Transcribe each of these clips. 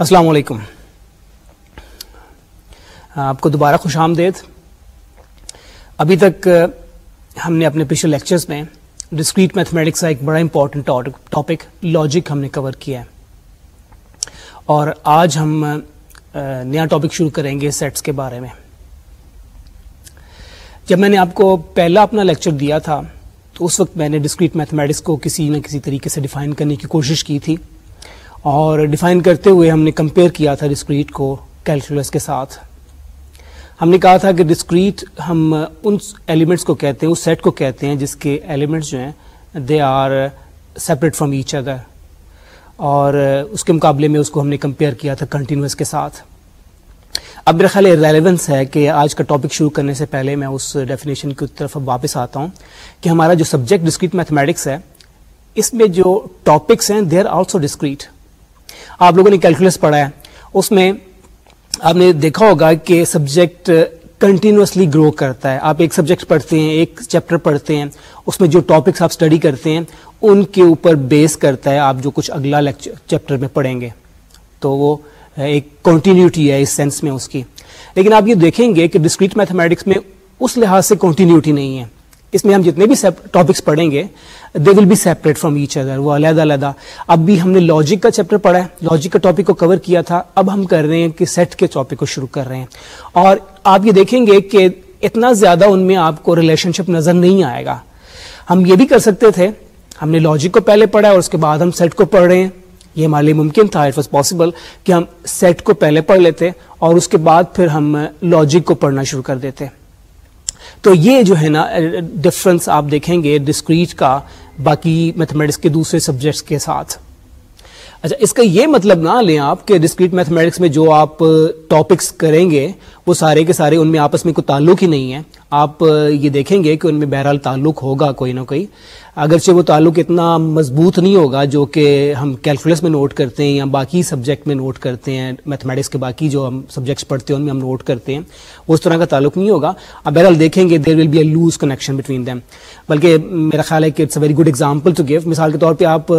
السلام علیکم۔ آپ کو دوبارہ خوش آمدید۔ ابھی تک ہم نے اپنے پچھلے لیکچرز میں ڈسکریٹ میتھمیٹکس کا ایک بڑا امپورٹنٹ ٹاپک لاجک ہم نے کور کیا ہے۔ اور آج ہم نیا ٹاپک شروع کریں گے سیٹس کے بارے میں۔ جب میں نے آپ کو پہلا اپنا لیکچر دیا تھا، تو اس وقت میں نے ڈسکریٹ میتھمیٹکس کو کسی نہ کسی طریقے سے ڈیفائن کرنے کی کوشش کی تھی۔ اور ڈیفائن کرتے ہوئے ہم نے کمپیئر کیا تھا ڈسکریٹ کو کیلکولس کے ساتھ۔ ہم نے کہا تھا کہ ڈسکریٹ ہم ان ایلیمنٹس کو کہتے ہیں، اس سیٹ کو کہتے ہیں جس کے ایلیمنٹس جو ہیں they are separate from each other اور اس کے مقابلے میں اس کو ہم نے کمپیئر کیا تھا کنٹینیوس کے ساتھ۔ اب میرا خیال ریلیونس ہے کہ آج کا ٹاپک شروع کرنے سے پہلے میں اس ڈیفینیشن کی طرف واپس آتا ہوں کہ ہمارا جو سبجیکٹ ڈسکریٹ میتھمیٹکس ہے، اس میں جو ٹاپکس ہیں دے آر آلسو ڈسکریٹ آپ لوگوں نے کیلکولس پڑھا ہے، اس میں آپ نے دیکھا ہوگا کہ سبجیکٹ کنٹینیوسلی گرو کرتا ہے۔ آپ ایک سبجیکٹ پڑھتے ہیں، ایک چیپٹر پڑھتے ہیں، اس میں جو ٹاپکس آپ اسٹڈی کرتے ہیں، ان کے اوپر بیس کرتا ہے آپ جو کچھ اگلا چیپٹر میں پڑھیں گے۔ تو وہ ایک کنٹینیوٹی ہے اس سینس میں اس کی۔ لیکن آپ یہ دیکھیں گے کہ ڈسکریٹ میتھمیٹکس میں اس لحاظ سے کنٹینیوٹی نہیں ہے۔ اس میں ہم جتنے بھی ٹاپکس پڑھیں گے they will be separate from each other وہ علیحدہ علیحدہ. اب بھی ہم نے لاجک کا چیپٹر پڑھا ہے. لاجک کا ٹاپک کو کور کیا تھا. اب ہم کر رہے ہیں کہ سیٹ کے ٹاپک کو شروع کر رہے ہیں. اور آپ یہ دیکھیں گے کہ اتنا زیادہ ان میں آپ کو ریلیشن شپ نظر نہیں آئے گا. ہم یہ بھی کر سکتے تھے. ہم نے لاجک کو پہلے پڑھا اور اس کے بعد ہم سیٹ کو پڑھ رہے ہیں. یہ ہمارے لیے ممکن تھا. اٹ واز پاسبل کہ ہم سیٹ کو پہلے پڑھ لیتے اور اس کے بعد پھر ہم uh, لاجک کو پڑھنا شروع کر دیتے. تو یہ جو ہے نا ڈفرنس آپ دیکھیں گے ڈسکریٹ کا، باقی میتھمیٹکس کے دوسرے سبجیکٹس کے ساتھ. اچھا اس کا یہ مطلب نہ لیں آپ کہ ڈسکریٹ میتھمیٹکس میں جو آپ ٹاپکس کریں گے، وہ سارے کے سارے ان میں آپس میں کوئی تعلق ہی نہیں ہے. آپ یہ دیکھیں گے کہ ان میں بہرحال تعلق ہوگا کوئی نہ کوئی۔ اگرچہ وہ تعلق اتنا مضبوط نہیں ہوگا جو کہ ہم کیلکولس میں نوٹ کرتے ہیں یا باقی سبجیکٹ میں نوٹ کرتے ہیں، میتھمیٹکس کے باقی جو ہم سبجیکٹس پڑھتے ہیں ان میں ہم نوٹ کرتے ہیں اس طرح کا تعلق نہیں ہوگا۔ اب بہرحال دیکھیں گے there will be a loose connection between them بلکہ میرا خیال ہے کہ it's a very good example to give مثال کے طور پہ آپ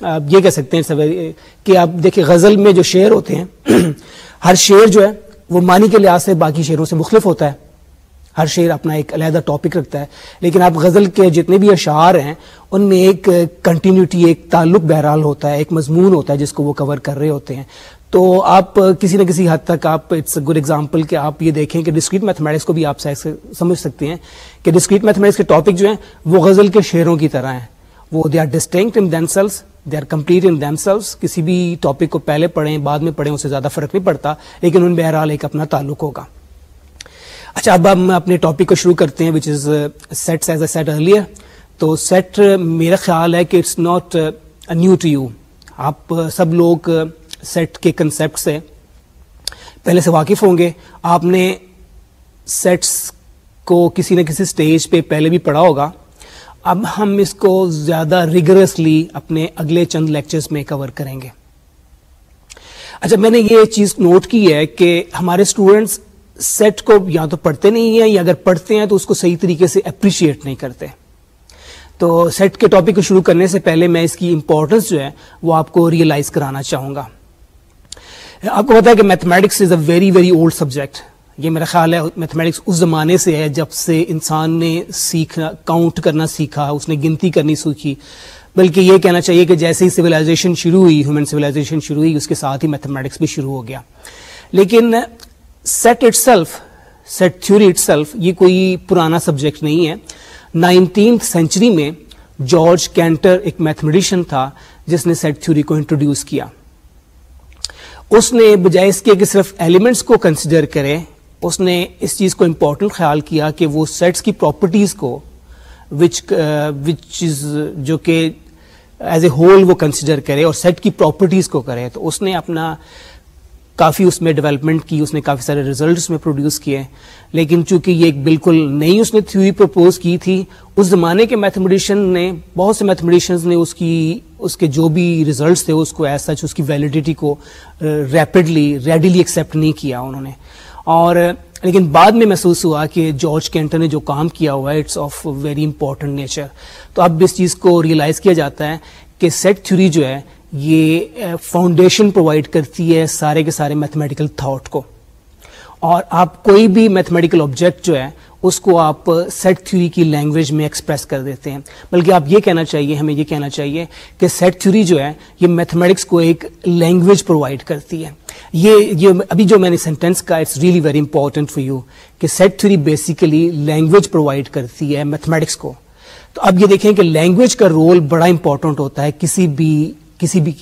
آپ یہ کہہ سکتے ہیں کہ آپ دیکھیں غزل میں جو شعر ہوتے ہیں، ہر شعر جو ہے، وہ معنی کے لحاظ سے باقی شعروں سے مختلف ہوتا ہے۔ ہر شعر اپنا ایک علیحدہ ٹاپک رکھتا ہے۔ لیکن آپ غزل کے جتنے بھی اشعار ہیں، ان میں ایک کنٹینیوٹی ایک تعلق بہرحال ہوتا ہے، ایک مضمون ہوتا ہے جس کو وہ کور کر رہے ہوتے ہیں۔ تو آپ کسی نہ کسی حد تک آپ اٹس اے گڈ ایگزامپل کہ آپ یہ دیکھیں کہ ڈسکریٹ میتھمیٹکس کو بھی آپ سمجھ سکتے ہیں کہ ڈسکریٹ میتھمیٹکس کے ٹاپک جو ہیں، وہ غزل کے شعروں کی طرح ہیں۔ وہ they are distinct in their cells they are complete in them cells کسی بھی ٹاپک کو پہلے پڑھیں، بعد میں پڑھیں، اس سے زیادہ فرق نہیں پڑتا، لیکن ان بہرحال ایک اپنا تعلق ہوگا۔ اچھا اب ہم اپنے ٹاپک کو شروع کرتے ہیں which is set as a set earlier تو سیٹ uh, میرا خیال ہے کہ it's not new to you آپ uh, سب لوگ uh, سیٹ کے کنسیپٹ سے پہلے سے واقف ہوں گے۔ آپ نے سیٹس کو کسی نہ کسی سٹیج پہ پہلے بھی پڑھا ہوگا۔ اب ہم اس کو زیادہ ریگرسلی اپنے اگلے چند لیکچرز میں کور کریں گے۔ اچھا میں نے یہ چیز نوٹ کی ہے کہ ہمارے اسٹوڈینٹس سیٹ کو یا تو پڑھتے نہیں ہیں یا اگر پڑھتے ہیں تو اس کو صحیح طریقے سے اپریشیٹ نہیں کرتے۔ تو سیٹ کے ٹاپک کو شروع کرنے سے پہلے میں اس کی امپورٹنس جو ہے وہ آپ کو ریئلائز کرانا چاہوں گا۔ آپ کو پتا ہے کہ mathematics is a very very old subject یہ میرا خیال ہے میتھمیٹکس اس زمانے سے ہے جب سے انسان نے سیکھنا کاؤنٹ کرنا سیکھا، اس نے گنتی کرنی سیکھی۔ بلکہ یہ کہنا چاہیے کہ جیسے ہی سویلائزیشن شروع ہوئی ہیومن سویلائزیشن شروع ہوئی، اس کے ساتھ ہی میتھمیٹکس بھی شروع ہو گیا۔ لیکن set itself set theory itself یہ کوئی پرانا سبجیکٹ نہیں ہے. نائنٹینتھ سینچری میں جارج کینٹر ایک میتھمیٹیشین تھا، جس نے سیٹ تھیوری کو انٹروڈیوس کیا. اس نے بجائے اس کے کہ صرف ایلیمنٹس کو کنسیڈر کرے، اس نے اس چیز کو امپورٹنٹ خیال کیا کہ وہ سیٹس کی پراپرٹیز کو وچ وچ از جو کہ ایز اے ہول وہ کنسیڈر کرے اور سیٹ کی پراپرٹیز کو کرے. تو اس نے اپنا کافی اس میں ڈیولپمنٹ کی، اس نے کافی سارے ریزلٹس میں پروڈیوس کیے لیکن چونکہ یہ ایک بالکل نئی اس نے تھیوری پرپوز کی تھی، اس زمانے کے میتھمیٹیشین نے، بہت سے میتھمیٹیشینز نے اس کی، اس کے جو بھی ریزلٹس تھے، اس کو ایز سچ اس کی ویلیڈیٹی کو ریپڈلی ریڈیلی ایکسیپٹ نہیں کیا انہوں نے۔ اور، لیکن بعد میں محسوس ہوا کہ جارج کینٹر نے جو کام کیا ہوا ہے it's of very important nature تو اب اس چیز کو ریئلائز کیا جاتا ہے کہ سیٹ تھیوری جو ہے یہ فاؤنڈیشن پرووائڈ کرتی ہے سارے کے سارے میتھمیٹیکل تھاٹ کو۔ اور آپ کوئی بھی میتھمیٹیکل آبجیکٹ جو ہے، اس کو آپ سیٹ تھیوری کی لینگویج میں ایکسپریس کر دیتے ہیں۔ بلکہ آپ یہ کہنا چاہیے، ہمیں یہ کہنا چاہیے کہ سیٹ تھیوری جو ہے، یہ میتھمیٹکس کو ایک لینگویج پرووائڈ کرتی ہے۔ یہ یہ ابھی جو میں نے سینٹینس کا it's really very important for you کہ set theory basically language provide کرتی ہے میتھمیٹکس کو۔ تو اب یہ دیکھیں کہ لینگویج کا رول بڑا امپورٹنٹ ہوتا ہے کسی بھی کسی بھی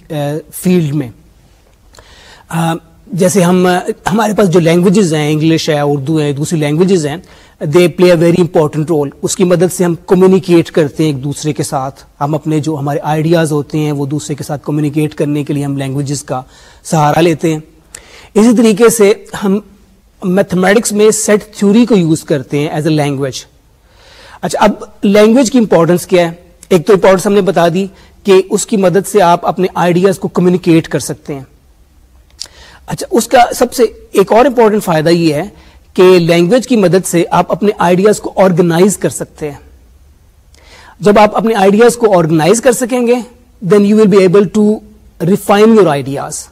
فیلڈ میں۔ جیسے ہم، ہمارے پاس جو لینگویجز ہیں انگلش ہے اردو ہے، دوسری لینگویجز ہیں they play a very important role اس کی مدد سے ہم کمیونیکیٹ کرتے ہیں ایک دوسرے کے ساتھ۔ ہم اپنے جو ہمارے آئیڈیاز ہوتے ہیں، وہ دوسرے کے ساتھ کمیونیکیٹ کرنے کے لیے ہم لینگویجز کا سہارا لیتے ہیں۔ اسی طریقے سے ہم میتھمیٹکس میں سیٹ تھیوری کو یوز کرتے ہیں ایز اے لینگویج اچھا اب لینگویج کی امپورٹنس کیا ہے؟ ایک تو امپورٹنس ہم نے بتا دی۔ کہ اس کی مدد سے آپ اپنے آئیڈیاز کو کمیونیکیٹ کر سکتے ہیں۔ اچھا اس کا سب سے ایک اور امپورٹنٹ فائدہ یہ ہے کہ لینگویج کی مدد سے آپ اپنے آئیڈیاز کو آرگنائز کر سکتے ہیں۔ جب آپ اپنے آئیڈیاز کو آرگنائز کر سکیں گے then you will be able to refine your ideas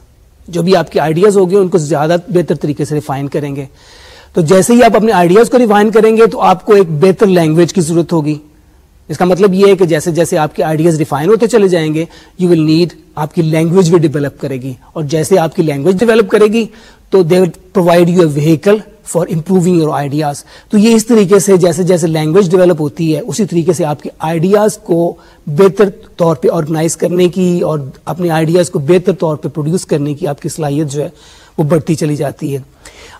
جو بھی آپ کے آئیڈیاز ہو گئے ان کو زیادہ بہتر طریقے سے ریفائن کریں گے۔ تو جیسے ہی آپ اپنے آئیڈیاز کو ریفائن کریں گے، تو آپ کو ایک بہتر لینگویج کی ضرورت ہوگی۔ اس کا مطلب یہ ہے کہ جیسے جیسے آپ کے آئیڈیاز ریفائن ہوتے چلے جائیں گے یو ول نیڈ آپ کی لینگویج بھی ڈیولپ کرے گی. اور جیسے آپ کی لینگویج ڈیولپ کرے گی، تو they will provide you a vehicle for improving your ideas تو یہ اس طریقے سے جیسے جیسے لینگویج ڈیولپ ہوتی ہے، اسی طریقے سے آپ کے آئیڈیاز کو بہتر طور پہ آرگنائز کرنے کی اور اپنے آئیڈیاز کو بہتر طور پہ پروڈیوس کرنے کی آپ کی صلاحیت جو ہے وہ بڑھتی چلی جاتی ہے.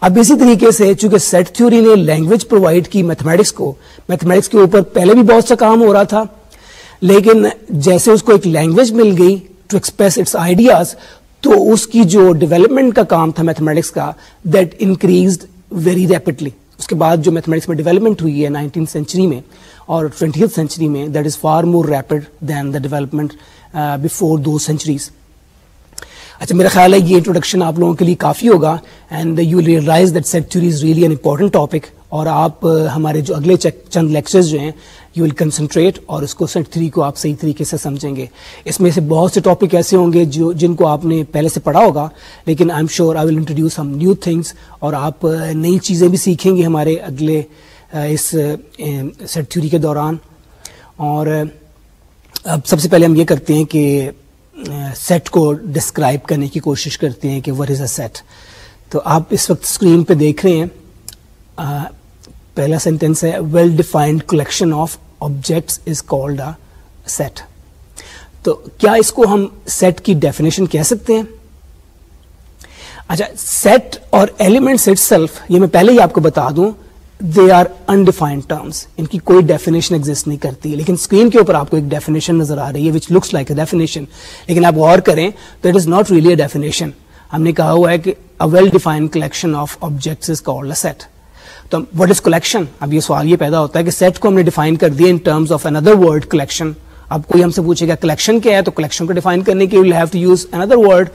اب اسی طریقے سے چونکہ سیٹ تھیوری نے لینگویج پرووائڈ کی میتھمیٹکس کو میتھمیٹکس کے اوپر پہلے بھی بہت سا کام ہو رہا تھا، لیکن جیسے اس کو ایک لینگویج مل گئی ٹو ایکسپریس اٹس آئیڈیاز تو اس کی جو ڈیولپمنٹ کا کام تھا میتھمیٹکس کا دیٹ انکریزڈ ویری ریپڈلی اس کے بعد جو میتھمیٹکس میں ڈیولپمنٹ ہوئی ہے نائنٹین سینچری میں اور ٹوینٹی سینچری میں that is far more rapid than the development before two centuries اچھا میرا خیال ہے یہ انٹروڈکشن آپ لوگوں کے لیے کافی ہوگا and you realize that set is really an important topic اور آپ ہمارے جو اگلے چند لیکچرز جو ہیں یو ول کنسنٹریٹ اور اس کو سیٹ تھری کو آپ صحیح طریقے سے سمجھیں گے۔ اس میں سے بہت سے ٹاپک ایسے ہوں گے جو، جن کو آپ نے پہلے سے پڑھا ہوگا، لیکن I am sure I will introduce some new things اور آپ نئی چیزیں بھی سیکھیں گے ہمارے اگلے اس سیٹ تھیوری کے دوران۔ اور اب سب سے پہلے ہم یہ کرتے ہیں کہ سیٹ کو ڈسکرائب کرنے کی کوشش کرتے ہیں کہ وٹ از اے سیٹ تو آپ اس وقت اسکرین پہ دیکھ رہے ہیں پہلا سینٹینس ہے well defined collection of objects is called a set تو کیا اس کو ہم سیٹ کی ڈیفینیشن کہہ سکتے ہیں؟ اچھا سیٹ اور ایلیمنٹس اٹ سیلف یہ میں پہلے ہی آپ کو بتا دوں دے آر انڈیفائنڈ ٹرمس ان کی کوئی ڈیفینیشن ایگزٹ نہیں کرتی. لیکن اسکرین کے اوپر آپ کو ایک ڈیفینیشن نظر آ رہی ہے which looks like a definition لیکن آپ غور کریں تو it is not really a definition ہم نے کہا ہوا ہے کہ well defined collection of objects is called a set تو وٹ از کلیکشن اب یہ سوال یہ پیدا ہوتا ہے کہ سیٹ کو ہم نے ڈیفائن کر دیا in terms of another word collection اب کوئی ہم سے پوچھے گا کلیکشن کیا ہے؟ تو کلیکشن کو ڈیفائن کرنے کے لیے have to use another word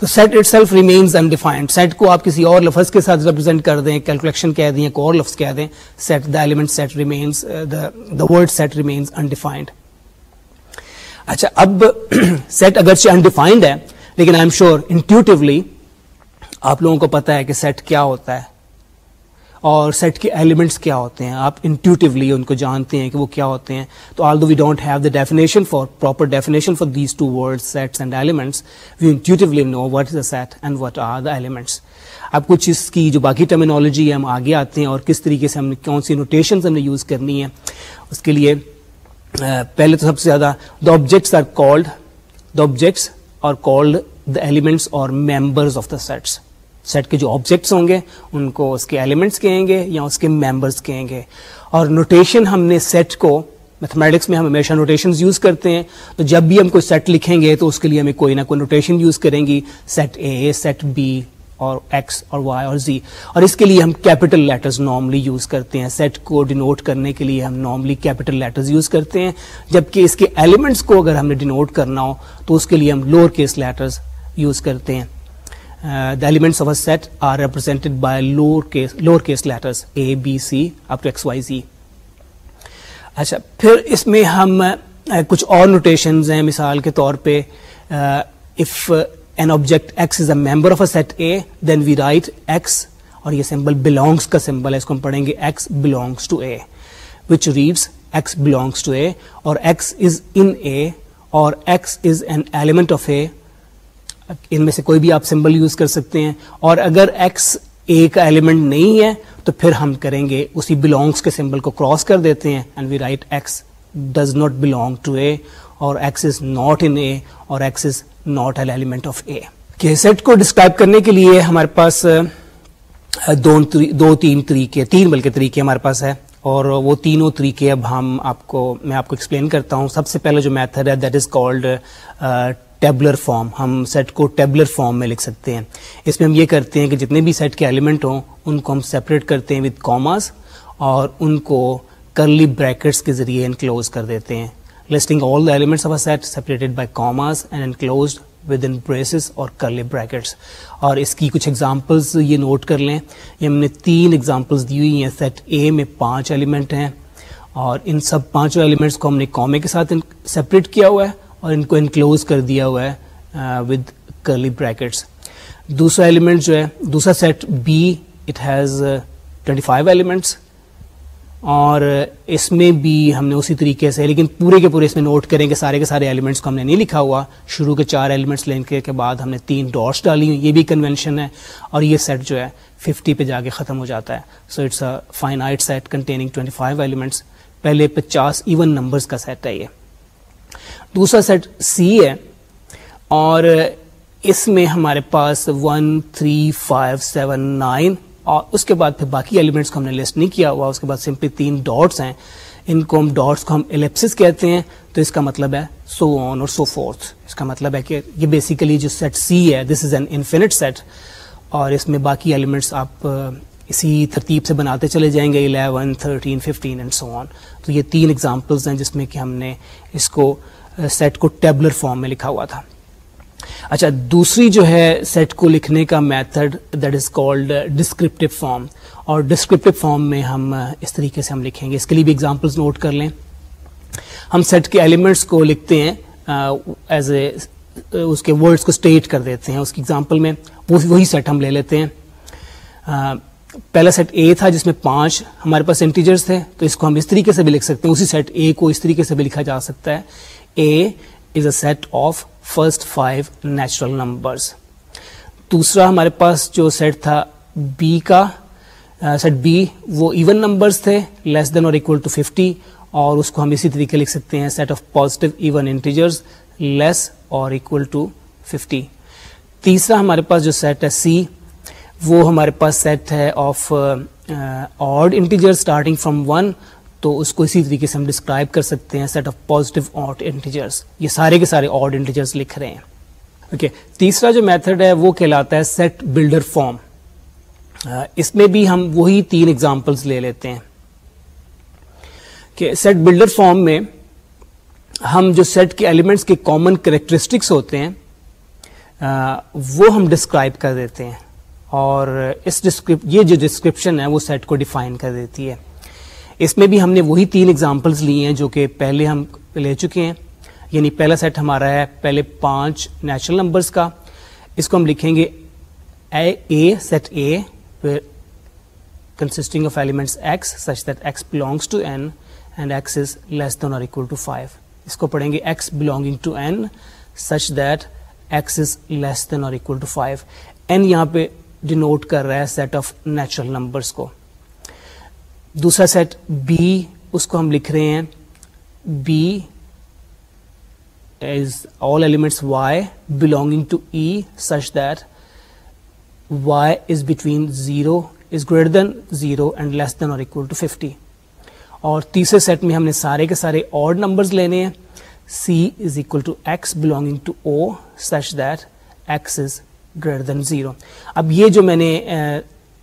تو set itself remains undefined set کو آپ کسی اور لفظ کے ساتھ ریپرزینٹ کر دیں کیلکولیشن کہہ دیں اور لفظ کہہ دیں set the element set remains the word set remains undefined اچھا اب سیٹ اگرچہ انڈیفائنڈ ہے، لیکن آئی ایم شیور انٹیوٹیولی آپ لوگوں کو پتا ہے کہ سیٹ کیا ہوتا ہے۔ اور سیٹ کے ایلیمنٹس کیا ہوتے ہیں؟ آپ انٹیوٹیولی ان کو جانتے ہیں کہ وہ کیا ہوتے ہیں۔ تو although we don't have the definition for proper definition for these two word sets and elements we intuitively know what is a set and what are the elements اب کچھ اس کی جو باقی ٹرمینالوجی ہے، ہم آگے آتے ہیں اور کس طریقے سے ہم نے، کون سی نوٹیشنز ہم نے یوز کرنی ہے اس کے لیے پہلے تو سب سے زیادہ the objects are called the objects are called the elements or members of the sets set کے جو آبجیکٹس ہوں گے، ان کو اس کے ایلیمنٹس کہیں گے یا اس کے ممبرس کہیں گے۔ اور نوٹیشن ہم نے سیٹ کو میتھمیٹکس میں ہم ہمیشہ نوٹیشن یوز کرتے ہیں۔ تو جب بھی ہم کوئی سیٹ لکھیں گے تو اس کے لیے ہمیں کوئی نہ کوئی نوٹیشن یوز کریں گی۔ Set A set B or X or Y or Z or اس کے لیے ہم کیپٹل لیٹرز نارملی یوز کرتے ہیں۔ سیٹ کو ڈینوٹ کرنے کے لیے ہم نارملی کیپٹل لیٹرز یوز کرتے ہیں۔ جبکہ اس کے ایلیمنٹس کو اگر ہم نے ڈینوٹ کرنا ہو تو اس کے لیے ہم لوور کیس لیٹرز یوز کرتے ہیں۔ The elements of a set are represented by lower case lower case letters A B C up to X Y Z اچھا پھر اس میں ہم uh, کچھ اور نوٹیشنز ہیں مثال کے طور پہ uh, if an object x is a member of a set A, then we write x, اور یہ سمبل بلونگس کا سمبل ہے اس کو ہم پڑھیں گے X belongs to A which reads X belongs to A or X is in A or X is an element of A ان میں سے کوئی بھی آپ سمبل یوز کر سکتے ہیں۔ اور اگر ایکس اے کا ایلیمنٹ نہیں ہے، تو پھر ہم کریں گے اسی بلونگس کے سمبل کو کراس کر دیتے ہیں۔ And we write X does not belong to A or X is not in A or X is not an element of A کہ سیٹ کو ڈسکرائب کرنے کے لیے ہمارے پاس uh, دو تین طریقے، تین بلکہ طریقے ہمارے پاس ہے اور وہ تینوں طریقے اب ہم آپ کو، میں آپ کو ایکسپلین کرتا ہوں۔ سب سے پہلے جو میتھڈ ہے that is called tabular form, ہم سیٹ کو ٹیبلر فارم میں لکھ سکتے ہیں۔ اس میں ہم یہ کرتے ہیں کہ جتنے بھی سیٹ کے ایلیمنٹ ہوں، ان کو ہم سیپریٹ کرتے ہیں وتھ کاماز اور ان کو کرلی بریکٹس کے ذریعے انکلوز کر دیتے ہیں۔ Listing all the elements of a set separated by commas and enclosed within braces or curly brackets اور اس کی کچھ ایگزامپلس یہ نوٹ کر لیں۔ یہ ہم نے تین ایگزامپلس دی ہوئی ہیں۔ سیٹ اے میں پانچ ایلیمنٹ ہیں اور ان سب پانچوں ایلیمنٹس کو ہم نے کامے کے ساتھ سپریٹ کیا ہوا ہے۔ اور ان کو انکلوز کر دیا ہوا ہے ود کرلی بریکٹس دوسرا ایلیمنٹ جو ہے، دوسرا set B it has twenty five elements اور اس میں بھی ہم نے اسی طریقے سے، لیکن پورے کے پورے اس میں نوٹ کریں کہ سارے کے سارے ایلیمنٹس کو ہم نے نہیں لکھا ہوا. شروع کے چار ایلیمنٹس لینے کے بعد ہم نے تین ڈاٹس ڈالی ہوئی یہ بھی کنونشن ہے اور یہ سیٹ جو ہے ففٹی پہ جا کے ختم ہو جاتا ہے. So it's a finite set containing twenty five elements پہلے پچاس ایون نمبرس کا سیٹ ہے یہ. دوسرا سیٹ سی ہے اور اس میں ہمارے پاس one three five seven nine اور اس کے بعد پھر باقی ایلیمنٹس کو ہم نے لسٹ نہیں کیا ہوا، اس کے بعد سمپلی تین ڈاٹس ہیں۔ ان کو ہم ڈاٹس کو ہم ایلیپسس کہتے ہیں، تو اس کا مطلب ہے سو آن اور سو فورتھ اس کا مطلب ہے کہ یہ بیسیکلی جو سیٹ سی ہے this is an infinite set اور اس میں باقی ایلیمنٹس آپ اسی ترتیب سے بناتے چلے جائیں گے eleven thirteen fifteen and so on تو یہ تین ایگزامپلس ہیں جس میں کہ ہم نے اس کو uh, سیٹ کو ٹیبلر فارم میں لکھا ہوا تھا۔ اچھا دوسری جو ہے سیٹ کو لکھنے کا method that is called descriptive form اور ڈسکرپٹیو فارم میں ہم uh, اس طریقے سے ہم لکھیں گے۔ اس کے لیے بھی ایگزامپلس نوٹ کر لیں۔ ہم سیٹ کے ایلیمنٹس کو لکھتے ہیں uh, ایز اے اس کے ورڈس کو اسٹیٹ کر دیتے ہیں۔ اس کی ایگزامپل میں وہی سیٹ ہم لے لیتے ہیں۔ پہلا سیٹ اے تھا جس میں پانچ ہمارے پاس انٹیجرس تھے، تو اس کو ہم اس طریقے سے بھی لکھ سکتے ہیں۔ اسی سیٹ اے کو اس طریقے سے بھی لکھا جا سکتا ہے۔ A is a set of first five natural numbers دوسرا ہمارے پاس جو سیٹ تھا بی کا سیٹ بی وہ ایون نمبرس تھے less than or equal to fifty اور اس کو ہم اسی طریقے لکھ سکتے ہیں۔ Set of positive even integers less or equal to fifty تیسرا ہمارے پاس جو سیٹ ہے سی وہ ہمارے پاس سیٹ ہے of odd integer starting from one تو اس کو اسی طریقے سے ہم ڈسکرائب کر سکتے ہیں set of positive odd integers یہ سارے کے سارے آڈ انٹیجرس لکھ رہے ہیں. Okay okay. تیسرا جو میتھڈ ہے وہ کہلاتا ہے سیٹ بلڈر فارم اس میں بھی ہم وہی تین ایگزامپلس لے لیتے ہیں. کہ سیٹ بلڈر فارم میں ہم جو سیٹ کے ایلیمنٹس کے کامن کریکٹرسٹکس ہوتے ہیں uh, وہ ہم ڈسکرائب کر دیتے ہیں. اور اس یہ جو ڈسکرپشن ہے وہ سیٹ کو ڈیفائن کر دیتی ہے۔ اس میں بھی ہم نے وہی تین ایگزامپلس لی ہیں جو کہ پہلے ہم لے چکے ہیں۔ یعنی پہلا سیٹ ہمارا ہے پہلے پانچ نیچرل نمبرس کا۔ اس کو ہم لکھیں گے A A set A consisting of elements X such that X belongs to N and X is less than or equal to five اس کو پڑھیں گے X belonging to N such that X is less than or equal to five N یہاں پہ denote کر رہا ہے set of natural numbers کو دوسرا سیٹ بی اس کو ہم لکھ رہے ہیں. B is all elements Y belonging to E such that Y is between zero is greater than zero and less than or equal to fifty اور تیسرے set میں ہم نے سارے کے سارے آڈ نمبرز لینے ہیں. C is equal to X belonging to O such that X is greater than zero اب یہ جو میں نے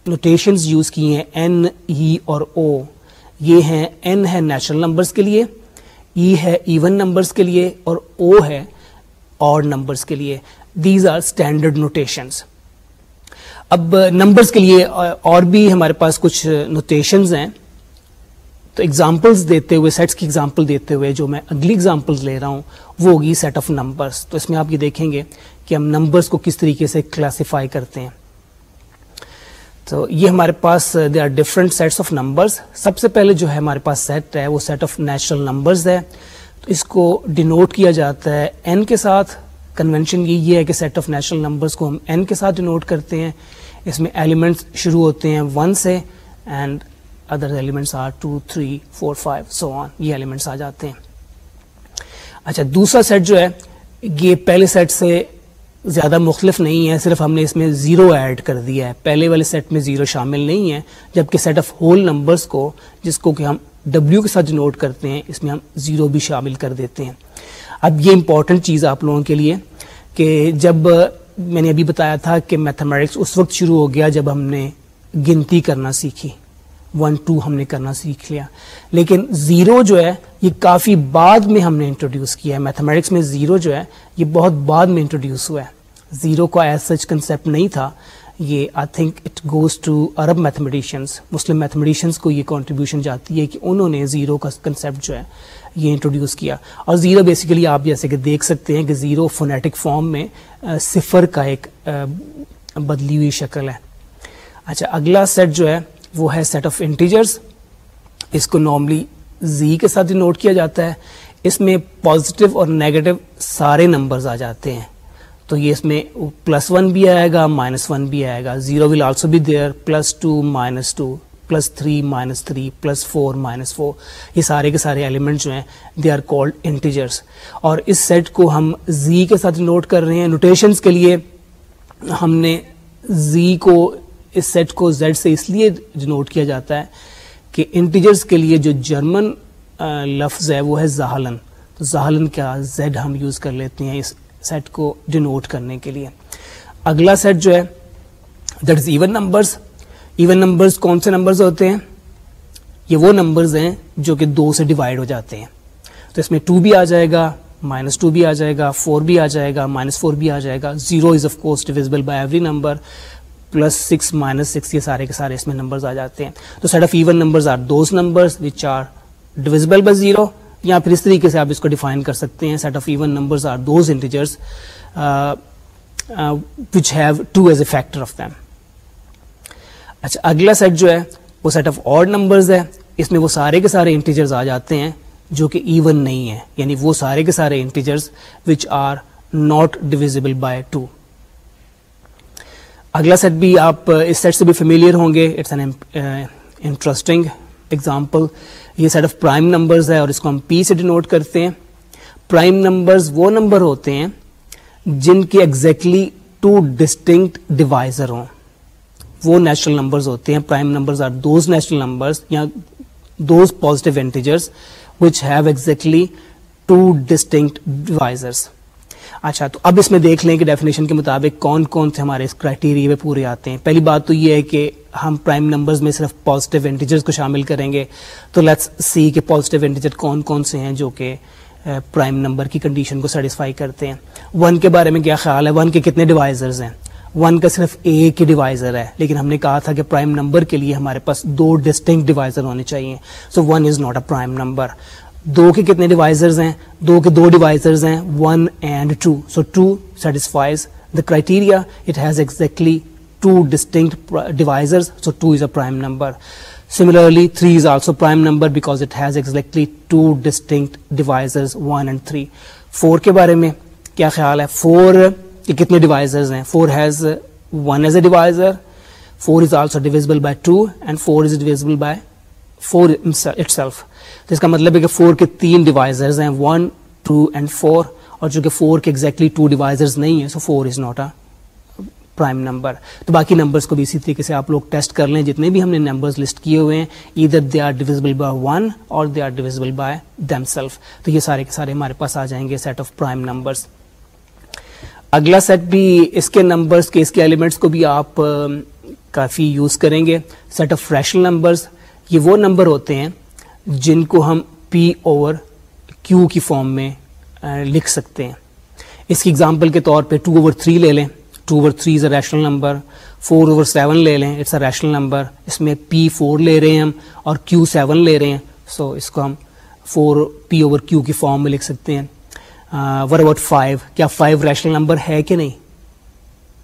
نوٹیشنز یوز کی ہیں این ای e اور او یہ ہیں این ہے نیچرل نمبرز کے لیے ای ہے ایون نمبرز کے لیے، اور او ہے اور نمبرز کے لیے. دیز آر اسٹینڈرڈ نوٹیشنز اب نمبرز کے لیے اور بھی ہمارے پاس کچھ نوٹیشنز ہیں. تو ایگزامپلز دیتے ہوئے سیٹس کی ایگزامپل دیتے ہوئے، جو میں اگلی ایگزامپلز لے رہا ہوں، وہ ہوگی سیٹ آف نمبرس تو اس میں آپ یہ دیکھیں گے کہ ہم نمبرز کو کس طریقے سے کلاسیفائی کرتے ہیں۔ تو یہ ہمارے پاس they are different sets of numbers سب سے پہلے جو ہے ہمارے پاس سیٹ ہے، وہ سیٹ آف نیچرل نمبرز ہے۔ تو اس کو ڈینوٹ کیا جاتا ہے این کے ساتھ۔ کنونشن یہ ہے کہ سیٹ آف نیچرل نمبرز کو ہم این کے ساتھ ڈینوٹ کرتے ہیں۔ اس میں ایلیمنٹس شروع ہوتے ہیں ون سے and other elements are two three four five so on یہ ایلیمنٹس آ جاتے ہیں۔ اچھا دوسرا سیٹ جو ہے، یہ پہلے سیٹ سے زیادہ مختلف نہیں ہے صرف ہم نے اس میں زیرو ایڈ کر دیا ہے۔ پہلے والے سیٹ میں زیرو شامل نہیں ہے جبکہ سیٹ آف ہول نمبرز کو، جس کو کہ ہم ڈبلیو کے ساتھ نوٹ کرتے ہیں، اس میں ہم زیرو بھی شامل کر دیتے ہیں۔ اب یہ امپورٹنٹ چیز آپ لوگوں کے لیے کہ جب میں نے ابھی بتایا تھا کہ میتھمیٹکس اس وقت شروع ہو گیا جب ہم نے گنتی کرنا سیکھی۔ ون ٹو ہم نے کرنا سیکھ لیا۔ لیکن زیرو جو ہے، یہ کافی بعد میں ہم نے انٹروڈیوس کیا ہے۔ میتھمیٹکس میں زیرو جو ہے، یہ بہت بعد میں انٹروڈیوس ہوا ہے۔ زیرو کا ایز سچ کنسیپٹ نہیں تھا۔ یہ I think it goes to Arab mathematicians Muslim mathematicians کو یہ کنٹریبیوشن جاتی ہے کہ انہوں نے زیرو کا کنسیپٹ جو ہے، یہ انٹروڈیوس کیا۔ اور زیرو بیسیکلی آپ جیسے کہ دیکھ سکتے ہیں کہ زیرو فونیٹک فارم میں صفر کا ایک بدلی ہوئی شکل ہے۔ اچھا اگلا سیٹ جو ہے وہ ہے سیٹ آف انٹیجرز اس کو نارملی زی کے ساتھ نوٹ کیا جاتا ہے. اس میں پازیٹیو اور نیگیٹو سارے نمبرز آ جاتے ہیں. تو یہ اس میں پلس ون بھی آئے گا مائنس ون بھی آئے گا. زیرو ول آلسو بھی there plus two minus two plus three minus three plus four minus four یہ سارے کے سارے ایلیمنٹ جو ہیں دے آر کولڈ انٹیجرس اور اس سیٹ کو ہم زی کے ساتھ نوٹ کر رہے ہیں. نوٹیشنس کے لیے ہم نے زی کو اس سیٹ کو زیڈ سے اس لیے نوٹ کیا جاتا ہے کہ انٹیجرز کے لیے جو جرمن لفظ ہے وہ ہے زہلن تو زہلن کا زیڈ ہم یوز کر لیتے ہیں اس سیٹ کو ڈینوٹ کرنے کے لیے. اگلا سیٹ جو ہے that is even numbers even numbers کون سے نمبرز ہوتے ہیں؟ یہ وہ نمبرز ہیں جو کہ دو سے ڈیوائڈ ہو جاتے ہیں. تو اس میں ٹو بھی آ جائے گا مائنس ٹو بھی آ جائے گا فور بھی آ جائے گا مائنس فور بھی آ جائے گا. Zero is of course divisible by every number plus six minus six یہ سارے کے سارے اس میں نمبرز آ جاتے ہیں۔ تو set of even numbers are those numbers which are divisible by zero یا پھر اس طریقے سے آپ اس کو ڈیفائن کر سکتے ہیں۔ Set of even numbers are those integers which have two as a factor of them اچھا اگلا سیٹ جو ہے، وہ سیٹ آف آڈ نمبرز ہے۔ اس میں وہ سارے کے سارے انٹیجرز آ جاتے ہیں جو کہ ایون نہیں ہے یعنی وہ سارے کے سارے integers which are not divisible by two اگلا سیٹ بھی آپ، اس سیٹ سے بھی فیملیئر ہوں گے. اٹس این انٹرسٹنگ ایگزامپل یہ سیٹ آف پرائم نمبرز ہے اور اس کو ہم پی سے ڈینوٹ کرتے ہیں. پرائم نمبرز وہ نمبر ہوتے ہیں جن کے ایگزیکٹلی ٹو ڈسٹنکٹ ڈیوائزر ہوں. وہ نیچرل نمبرز ہوتے ہیں. Prime numbers are those natural numbers یا those positive integers which have exactly two distinct divisors اچھا تو اب اس میں دیکھ لیں کہ ڈیفینیشن کے مطابق کون کون سے ہمارے اس کرائٹیریا پہ پورے آتے ہیں۔ پہلی بات تو یہ ہے کہ ہم پرائم نمبرز میں صرف پازیٹیو انٹیجرز کو شامل کریں گے۔ تو لیٹس سی کہ پازیٹیو انٹیجر کون کون سے ہیں جو کہ پرائم نمبر کی کنڈیشن کو سیٹسفائی کرتے ہیں۔ ون کے بارے میں کیا خیال ہے؟ ون کے کتنے ڈیوائزرز ہیں؟ ون کا صرف ایک ہی ڈیوائزر ہے۔ لیکن ہم نے کہا تھا کہ پرائم نمبر کے لیے ہمارے پاس دو ڈسٹنگ ڈیوائزر ہونے چاہیے۔ So one is not a prime number دو کے کتنے ڈیوائزرز ہیں؟ دو کے دو ڈیوائزرز ہیں one and two so two satisfies the criteria it has exactly two distinct divisors so two is a prime number similarly three is also prime number because it has exactly two distinct divisors one and three four کے بارے میں کیا خیال ہے؟ Four کہ کتنے divisors ہیں؟ Four has one as a divisor four is also divisible by two and four is divisible by four itself تو اس کا مطلب ہے کہ فور کے تین ڈیوائزرز ہیں ون ٹو اینڈ فور اور جو کہ فور کے ایگزیکٹلی ٹو ڈیوائزرز نہیں ہیں so four is not a prime number تو باقی نمبرز کو بھی اسی طریقے سے آپ لوگ ٹیسٹ کر لیں، جتنے بھی ہم نے نمبرز لسٹ کیے ہوئے ہیں ادھر they are divisible by one or they are divisible by themself تو یہ سارے کے سارے ہمارے پاس آ جائیں گے سیٹ آف پرائم نمبرز اگلا سیٹ بھی اس کے نمبرز کے، اس کے ایلیمنٹس کو بھی آپ کافی یوز کریں گے. سیٹ آف ریشنل نمبرز یہ وہ نمبر ہوتے ہیں جن کو ہم پی اوور کیو کی فارم میں لکھ سکتے ہیں۔ اس کی ایگزامپل کے طور پہ ٹو اوور تھری لے لیں۔ Two over three is a rational number four over seven لے لیں۔ اٹس اے ریشنل نمبر اس میں پی فور لے رہے ہیں ہم اور کیو سیون لے رہے ہیں۔ سو so اس کو ہم فور پی اوور کیو کی فارم میں لکھ سکتے ہیں۔ ور اباؤٹ فائیو کیا فائیو ریشنل نمبر ہے کہ نہیں؟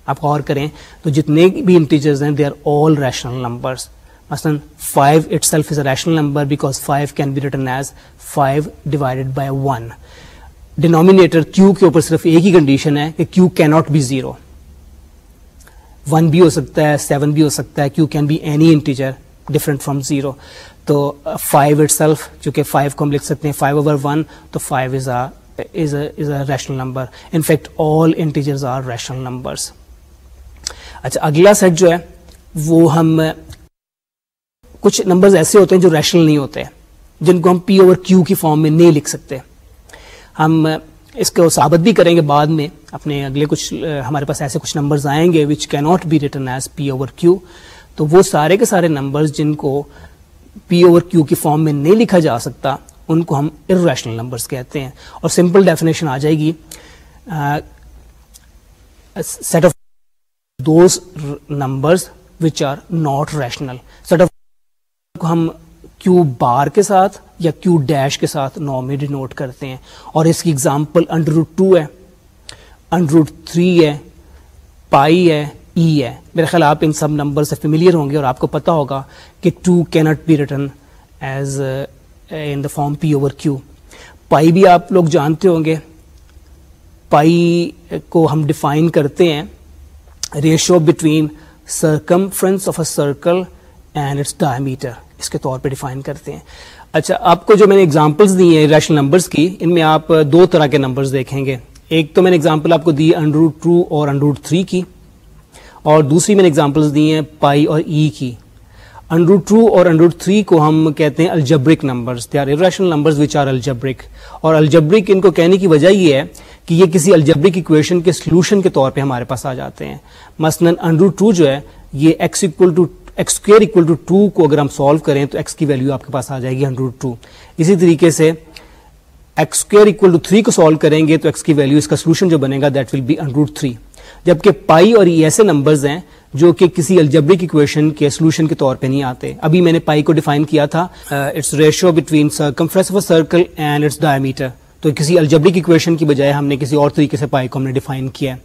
آپ غور کریں۔ تو جتنے بھی انٹیجرز ہیں they are all rational numbers مثلاً five itself is a rational number because five can be written as five divided by one denominator Q کے اوپر صرف ایک ہی کنڈیشن ہے کہ کیو کی ناٹ بی زیرو ون بھی ہو سکتا ہے سیون بھی ہو سکتا ہے Q can be any integer different from zero تو فائیو اٹ سیلف چونکہ فائیو کو ہم لکھ سکتے ہیں فائیو اوور ون تو five is is a rational number in fact all integers are rational numbers اچھا اگلا سیٹ جو ہے، وہ ہم کچھ نمبرز ایسے ہوتے ہیں جو ریشنل نہیں ہوتے جن کو ہم پی اوور کیو کی فارم میں نہیں لکھ سکتے۔ ہم اس کو ثابت بھی کریں گے بعد میں، اپنے اگلے کچھ، ہمارے پاس ایسے کچھ نمبرز آئیں گے which cannot be written as P over Q تو وہ سارے کے سارے نمبرز جن کو پی اوور کیو کی فارم میں نہیں لکھا جا سکتا، ان کو ہم ارریشنل نمبرز کہتے ہیں۔ اور سمپل ڈیفینیشن آ جائے گی۔ Set of those numbers which are not rational set of کو ہم کیو بار کے ساتھ یا کیو ڈیش کے ساتھ نو میں ڈینوٹ کرتے ہیں۔ اور اس کی ایگزامپل انڈر روٹ ٹو ہے۔ انڈر روٹ تھری ہے۔ پائی ہے۔ ای ہے۔ میرے خیال آپ ان سب نمبر سے فیملیئر ہوں گے اور آپ کو پتا ہوگا کہ two can't be written as in the form P over Q pi بھی آپ لوگ جانتے ہوں گے۔ پائی کو ہم ڈیفائن کرتے ہیں۔ Ratio between circumference of a circle and its diameter اس کے طور پہ ڈیفائن کرتے ہیں۔ اچھا آپ کو جو میں نے اگزامپلس دی ہیں ریشنل نمبرس کی، ان میں آپ دو طرح کے نمبرز دیکھیں گے۔ ایک تو میں نے اگزامپل آپ کو دی انڈروڈ ٹو اور انڈروڈ تھری کی، اور دوسری میں نے اگزامپلس دی ہیں پائی اور ای e کی۔ انڈروڈ ٹو اور انڈروڈ تھری کو ہم کہتے ہیں algebraic numbers they are rational numbers which are algebraic اور الجبرک ان کو کہنے کی وجہ یہ ہے کہ یہ کسی الجبرک اکویشن کے سولوشن کے طور پہ ہمارے پاس آ جاتے ہیں۔ مثلاً انڈروڈ ٹو جو ہے، یہ X equal to X square equal to two کو اگر ہم سالو کریں تو ایکس کی ویلو آپ کے پاس آ جائے گی ہنڈریڈ ٹو اسی طریقے سے x square equal to three کو سالو کریں گے تو ایکس کی ویلو اس کا سولوشن جو بنے گا that will be hundred three جبکہ پائی اور ای ایسے نمبرز ہیں جو کہ کسی الجبرک اکویشن کے سولوشن کے طور پہ نہیں آتے. ابھی میں نے پائی کو ڈیفائن کیا تھا. It's ratio between circumference of a circle and its diameter تو کسی الجبرک اکویشن کی بجائے ہم نے کسی اور طریقے سے پائی کو ہم نے ڈیفائن کیا ہے.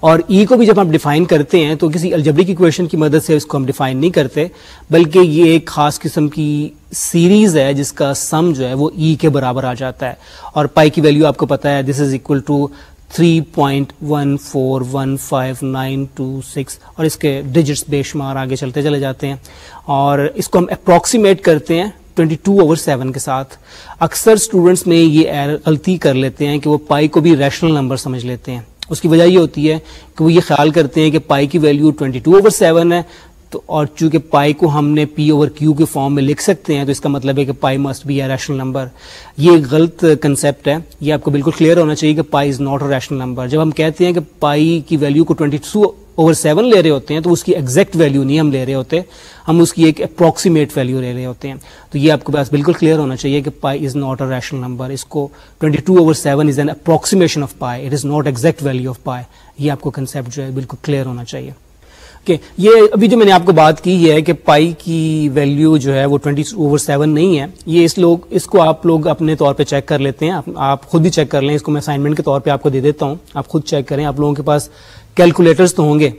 اور ای e کو بھی جب ہم ڈیفائن کرتے ہیں تو کسی الجبرک اکویشن کی مدد سے اس کو ہم ڈیفائن نہیں کرتے، بلکہ یہ ایک خاص قسم کی سیریز ہے جس کا سم جو ہے وہ ای e کے برابر آ جاتا ہے۔ اور پائی کی ویلو آپ کو پتا ہے this is equal to three point one four one five nine two six اور اس کے ڈیجٹس بے شمار آگے چلتے چلے جاتے ہیں۔ اور اس کو ہم اپروکسیمیٹ کرتے ہیں 22 ٹو اوور سیون کے ساتھ۔ اکثر اسٹوڈینٹس میں یہ غلطی کر لیتے ہیں کہ وہ پائی کو بھی ریشنل نمبر سمجھ لیتے ہیں۔ اس کی وجہ یہ ہوتی ہے کہ وہ یہ خیال کرتے ہیں کہ پائی کی ویلو 22 ٹو اوور سیون ہے، تو اور چونکہ پائی کو ہم نے پی اوور کیو کے فارم میں لکھ سکتے ہیں، تو اس کا مطلب ہے کہ pi must be a rational number یہ ایک غلط کنسپٹ ہے، یہ آپ کو بالکل کلیئر ہونا چاہیے کہ pi is not a rational number جب ہم کہتے ہیں کہ پائی کی ویلو کو 22 اوور سیون لے رہے ہوتے ہیں تو اس کی ایگزیکٹ ویلو نہیں ہم لے رہے ہوتے، ہم اس کی ایک اپروکسیمیٹ ویلو لے رہے ہوتے ہیں۔ تو یہ آپ کو پاس بالکل کلیئر ہونا چاہیے کہ pi is not a rational number اس کو 22 two over seven is an approximation of pi it is not exact value of pi یہ آپ کو کنسپٹ جو ہے بالکل کلیئر ہونا چاہیے۔ کہ یہ ابھی جو میں نے آپ کو بات کی یہ ہے کہ پائی کی ویلیو جو ہے وہ 20 اوور سیون نہیں ہے۔ یہ اس لوگ، اس کو آپ لوگ اپنے طور پہ چیک کر لیتے ہیں۔ آپ خود بھی چیک کر لیں۔ اس کو میں اسائنمنٹ کے طور پہ آپ کو دے دیتا ہوں۔ آپ خود چیک کریں۔ آپ لوگوں کے پاس کیلکولیٹرز تو ہوں گے۔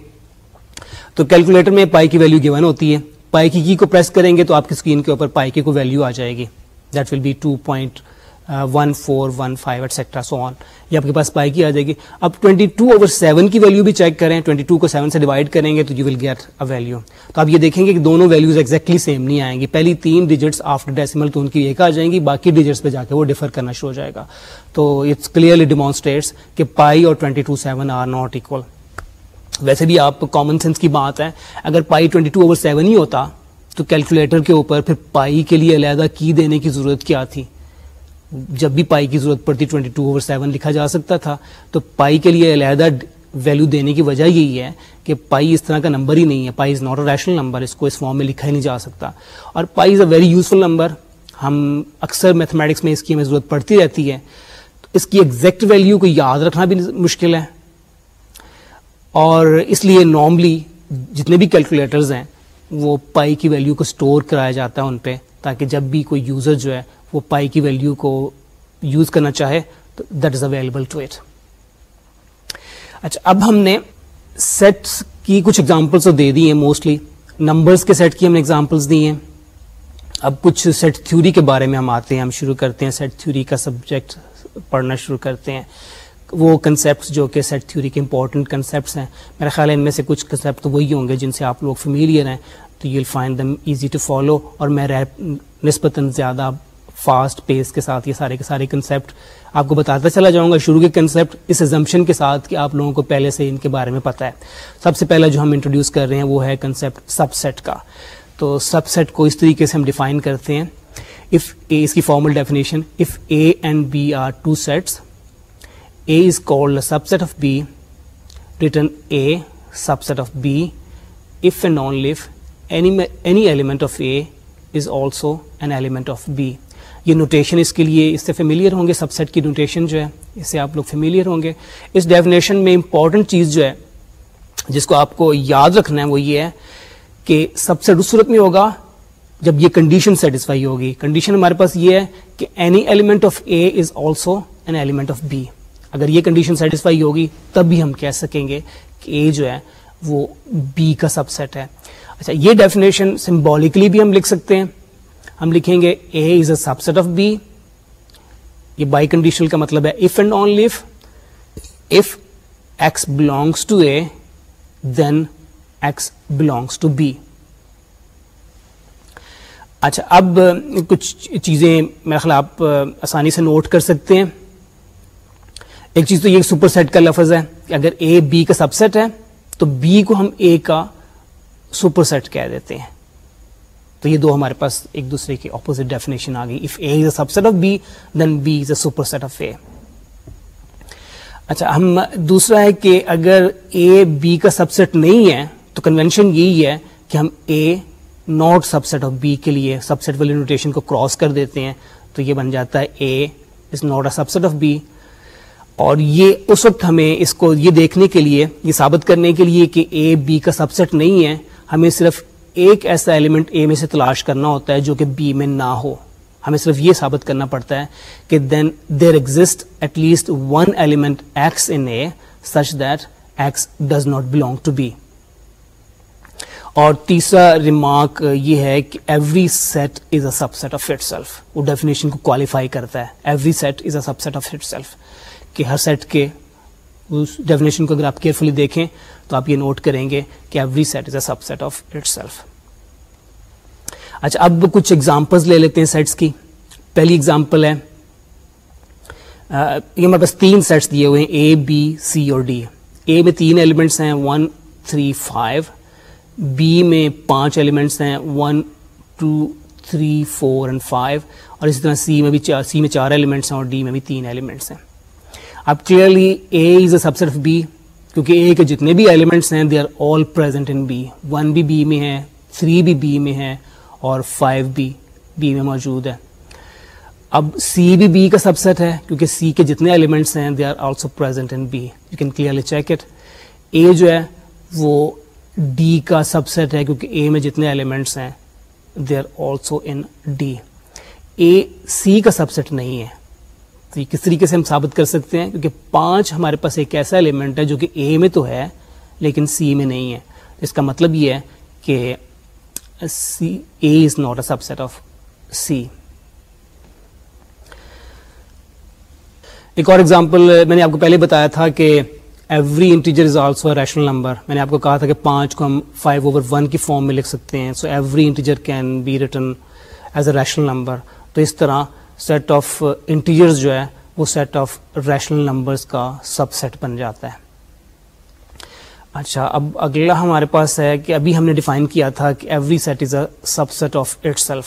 تو کیلکولیٹر میں پائی کی ویلیو گیون ہوتی ہے۔ پائی کی کی کو پریس کریں گے تو آپ کی اسکرین کے اوپر پائی کی کو ویلیو آ جائے گی۔ That will be two point one four one five et cetera so on یہ آپ کے پاس پائی کی آ جائے گی۔ اب ٹوئنٹی ٹو اوور سیون کی ویلو بھی چیک کریں۔ ٹوئنٹی ٹو کو سیون سے ڈیوائڈ کریں گے تو you will get a value تو آپ یہ دیکھیں گے کہ دونوں ویلوز ایگزیکٹلی سیم نہیں آئیں گی۔ پہلی تین ڈیجٹس آفٹر ڈیسیمل تو ان کی ایک آ جائیں گی۔ باقی ڈیجٹس پہ جا کے وہ ڈیفر کرنا شروع ہو جائے گا۔ تو اٹس کلیئرلی ڈیمانسٹریٹس کہ پائی اور twenty two seven are not equal ویسے بھی آپ کامن سینس کی بات ہے، اگر pi twenty two over seven ہی ہوتا، تو کیلکولیٹر کے اوپر پھر پائی کے لیے علیحدہ کی دینے کی ضرورت کیا تھی؟ جب بھی پائی کی ضرورت پڑتی 22 ٹو اوور سیون لکھا جا سکتا تھا، تو پائی کے لیے علیحدہ ویلو دینے کی وجہ یہی ہے کہ پائی اس طرح کا نمبر ہی نہیں ہے۔ Pi is not a rational number اس کو اس فارم میں لکھا ہی نہیں جا سکتا۔ اور pi is a very useful number ہم اکثر میتھمیٹکس میں اس کی ہمیں ضرورت پڑتی رہتی ہے۔ اس کی ایگزیکٹ ویلو کو یاد رکھنا بھی مشکل ہے۔ اور اس لیے نارملی جتنے بھی کیلکولیٹرز ہیں، وہ پائی کی ویلو کو اسٹور کرایا جاتا ہے ان پہ، تاکہ جب بھی کوئی یوزر جو ہے، وہ پائی کی ویلیو کو یوز کرنا چاہے، تو that is available to it اچھا اب ہم نے سیٹ کی کچھ ایگزامپلس تو دے دی ہیں موسٹلی نمبرس کے سیٹ کی ہم نے ایگزامپلس دی ہیں۔ اب کچھ سیٹ تھیوری کے بارے میں ہم آتے ہیں، ہم شروع کرتے ہیں سیٹ تھیوری کا سبجیکٹ پڑھنا شروع کرتے ہیں۔ وہ کنسیپٹس جو کہ سیٹ تھیوری کے امپورٹنٹ کنسیپٹس ہیں. میرا خیال ہے ان میں سے کچھ کنسیپٹ تو وہی ہوں گے جن سے آپ لوگ فیملیئر ہیں. تو you find them easy to follow اور میں نسبتاً زیادہ فاسٹ پیس کے ساتھ یہ سارے کے سارے کنسیپٹ آپ کو بتاتا چلا جاؤں گا. شروع کے کنسیپٹ اس ایزمپشن کے ساتھ کہ آپ لوگوں کو پہلے سے ان کے بارے میں پتا ہے. سب سے پہلا جو ہم انٹروڈیوس کر رہے ہیں وہ ہے کنسیپٹ سب سیٹ کا. تو سب سیٹ کو اس طریقے سے ہم ڈیفائن کرتے ہیں. اف اے اس کی formal definition if A and B are two sets A is called subset of B written A subset of B if and only if any element of A is also an element of B یہ notation اس کے لیے اس سے familiar ہوں گے سب set کی notation جو ہے، اس سے آپ لوگ فیملیئر ہوں گے. اس ڈیفینیشن میں امپورٹنٹ چیز جو ہے، جس کو آپ کو یاد رکھنا ہے وہ یہ ہے کہ سب سیٹ اس صورت میں ہوگا جب یہ کنڈیشن سیٹسفائی ہوگی. کنڈیشن ہمارے پاس یہ ہے کہ any element of A is also an element of B اگر یہ کنڈیشن سیٹسفائی ہوگی تب بھی ہم کہہ سکیں گے کہ اے جو ہے، وہ بی کا سب سیٹ ہے۔ اچھا یہ ڈیفینیشن سمبولکلی بھی ہم لکھ سکتے ہیں۔ ہم لکھیں گے A is a subset of B یہ بائی کنڈیشن کا مطلب ہے if and only if if x belongs to A then x belongs to B اچھا اب کچھ چیزیں میرا خیال آپ آسانی سے نوٹ کر سکتے ہیں۔ ایک چیز تو یہ سپر سیٹ کا لفظ ہے کہ اگر اے بی کا سب سیٹ ہے، تو بی کو ہم اے کا سپر سیٹ کہہ دیتے ہیں۔ تو یہ دو ہمارے پاس ایک دوسرے کی اپوزٹ ڈیفینیشن آ گئی۔ If A is a subset of B then B is a superset of A اچھا ہم دوسرا ہے کہ اگر اے بی کا سب سیٹ نہیں ہے، تو کنوینشن یہی ہے کہ ہم A not subset of B کے لیے سب سیٹ والی نوٹیشن کو کراس کر دیتے ہیں۔ تو یہ بن جاتا ہے A is not a subset of B اور یہ اس وقت ہمیں اس کو یہ دیکھنے کے لیے، یہ ثابت کرنے کے لیے کہ اے بی کا سب سیٹ نہیں ہے، ہمیں صرف ایک ایسا ایلیمنٹ اے میں سے تلاش کرنا ہوتا ہے جو کہ بی میں نہ ہو۔ ہمیں صرف یہ ثابت کرنا پڑتا ہے کہ then there exist at least one element x in A such that x does not belong to B اور تیسرا ریمارک یہ ہے کہ every set is a subset of itself وہ ڈیفینیشن کو کوالیفائی کرتا ہے۔ Every set is a subset of itself کہ ہر سیٹ کے اس ڈیفینیشن کو اگر آپ کیئرفلی دیکھیں تو آپ یہ نوٹ کریں گے کہ every set is a subset of itself اچھا اب کچھ ایگزامپلس لے لیتے ہیں سیٹس کی. پہلی ایگزامپل ہے یہ ہمارے پاس تین سیٹس دیے ہوئے ہیں اے بی سی اور ڈی اے میں تین ایلیمنٹس ہیں ون تھری فائیو بی میں پانچ ایلیمنٹس ہیں one two three four and five اور اسی طرح سی میں بھی چار سی میں چار ایلیمنٹس ہیں اور ڈی میں بھی تین ایلیمنٹس ہیں۔ اب کلیئرلی اے از اے سب صرف بی کیونکہ اے کے جتنے بھی ایلیمنٹس ہیں they are all present in B one بھی بی میں ہے تھری بھی بی میں ہے اور فائیو بھی بی میں موجود ہے. اب سی بھی بی کا سب سیٹ ہے، کیونکہ سی کے جتنے ایلیمنٹس ہیں they are also present in B you can clearly check it A جو ہے، وہ ڈی کا سب سیٹ ہے، کیونکہ اے میں جتنے ایلیمنٹس ہیں they are also in D A C کا سب سیٹ نہیں ہے. تو یہ کس طریقے سے ہم ثابت کر سکتے ہیں؟ کیونکہ پانچ ہمارے پاس ایک ایسا ایلیمنٹ ہے جو کہ اے میں تو ہے، لیکن سی میں نہیں ہے۔ اس کا مطلب یہ ہے کہ C A is not a subset of C ایک اور ایگزامپل میں نے آپ کو پہلے بتایا تھا کہ every integer is also rational number میں نے آپ کو کہا تھا کہ پانچ کو ہم فائیو اوور ون کی فارم میں لکھ سکتے ہیں so every integer can be written as a rational number تو اس طرح سیٹ آف انٹیجرز جو ہے وہ سیٹ آف ریشنل نمبرز کا سب سیٹ بن جاتا ہے۔ اچھا اب اگلا ہمارے پاس ہے کہ ابھی ہم نے ڈیفائن کیا تھا کہ every set is a subset of itself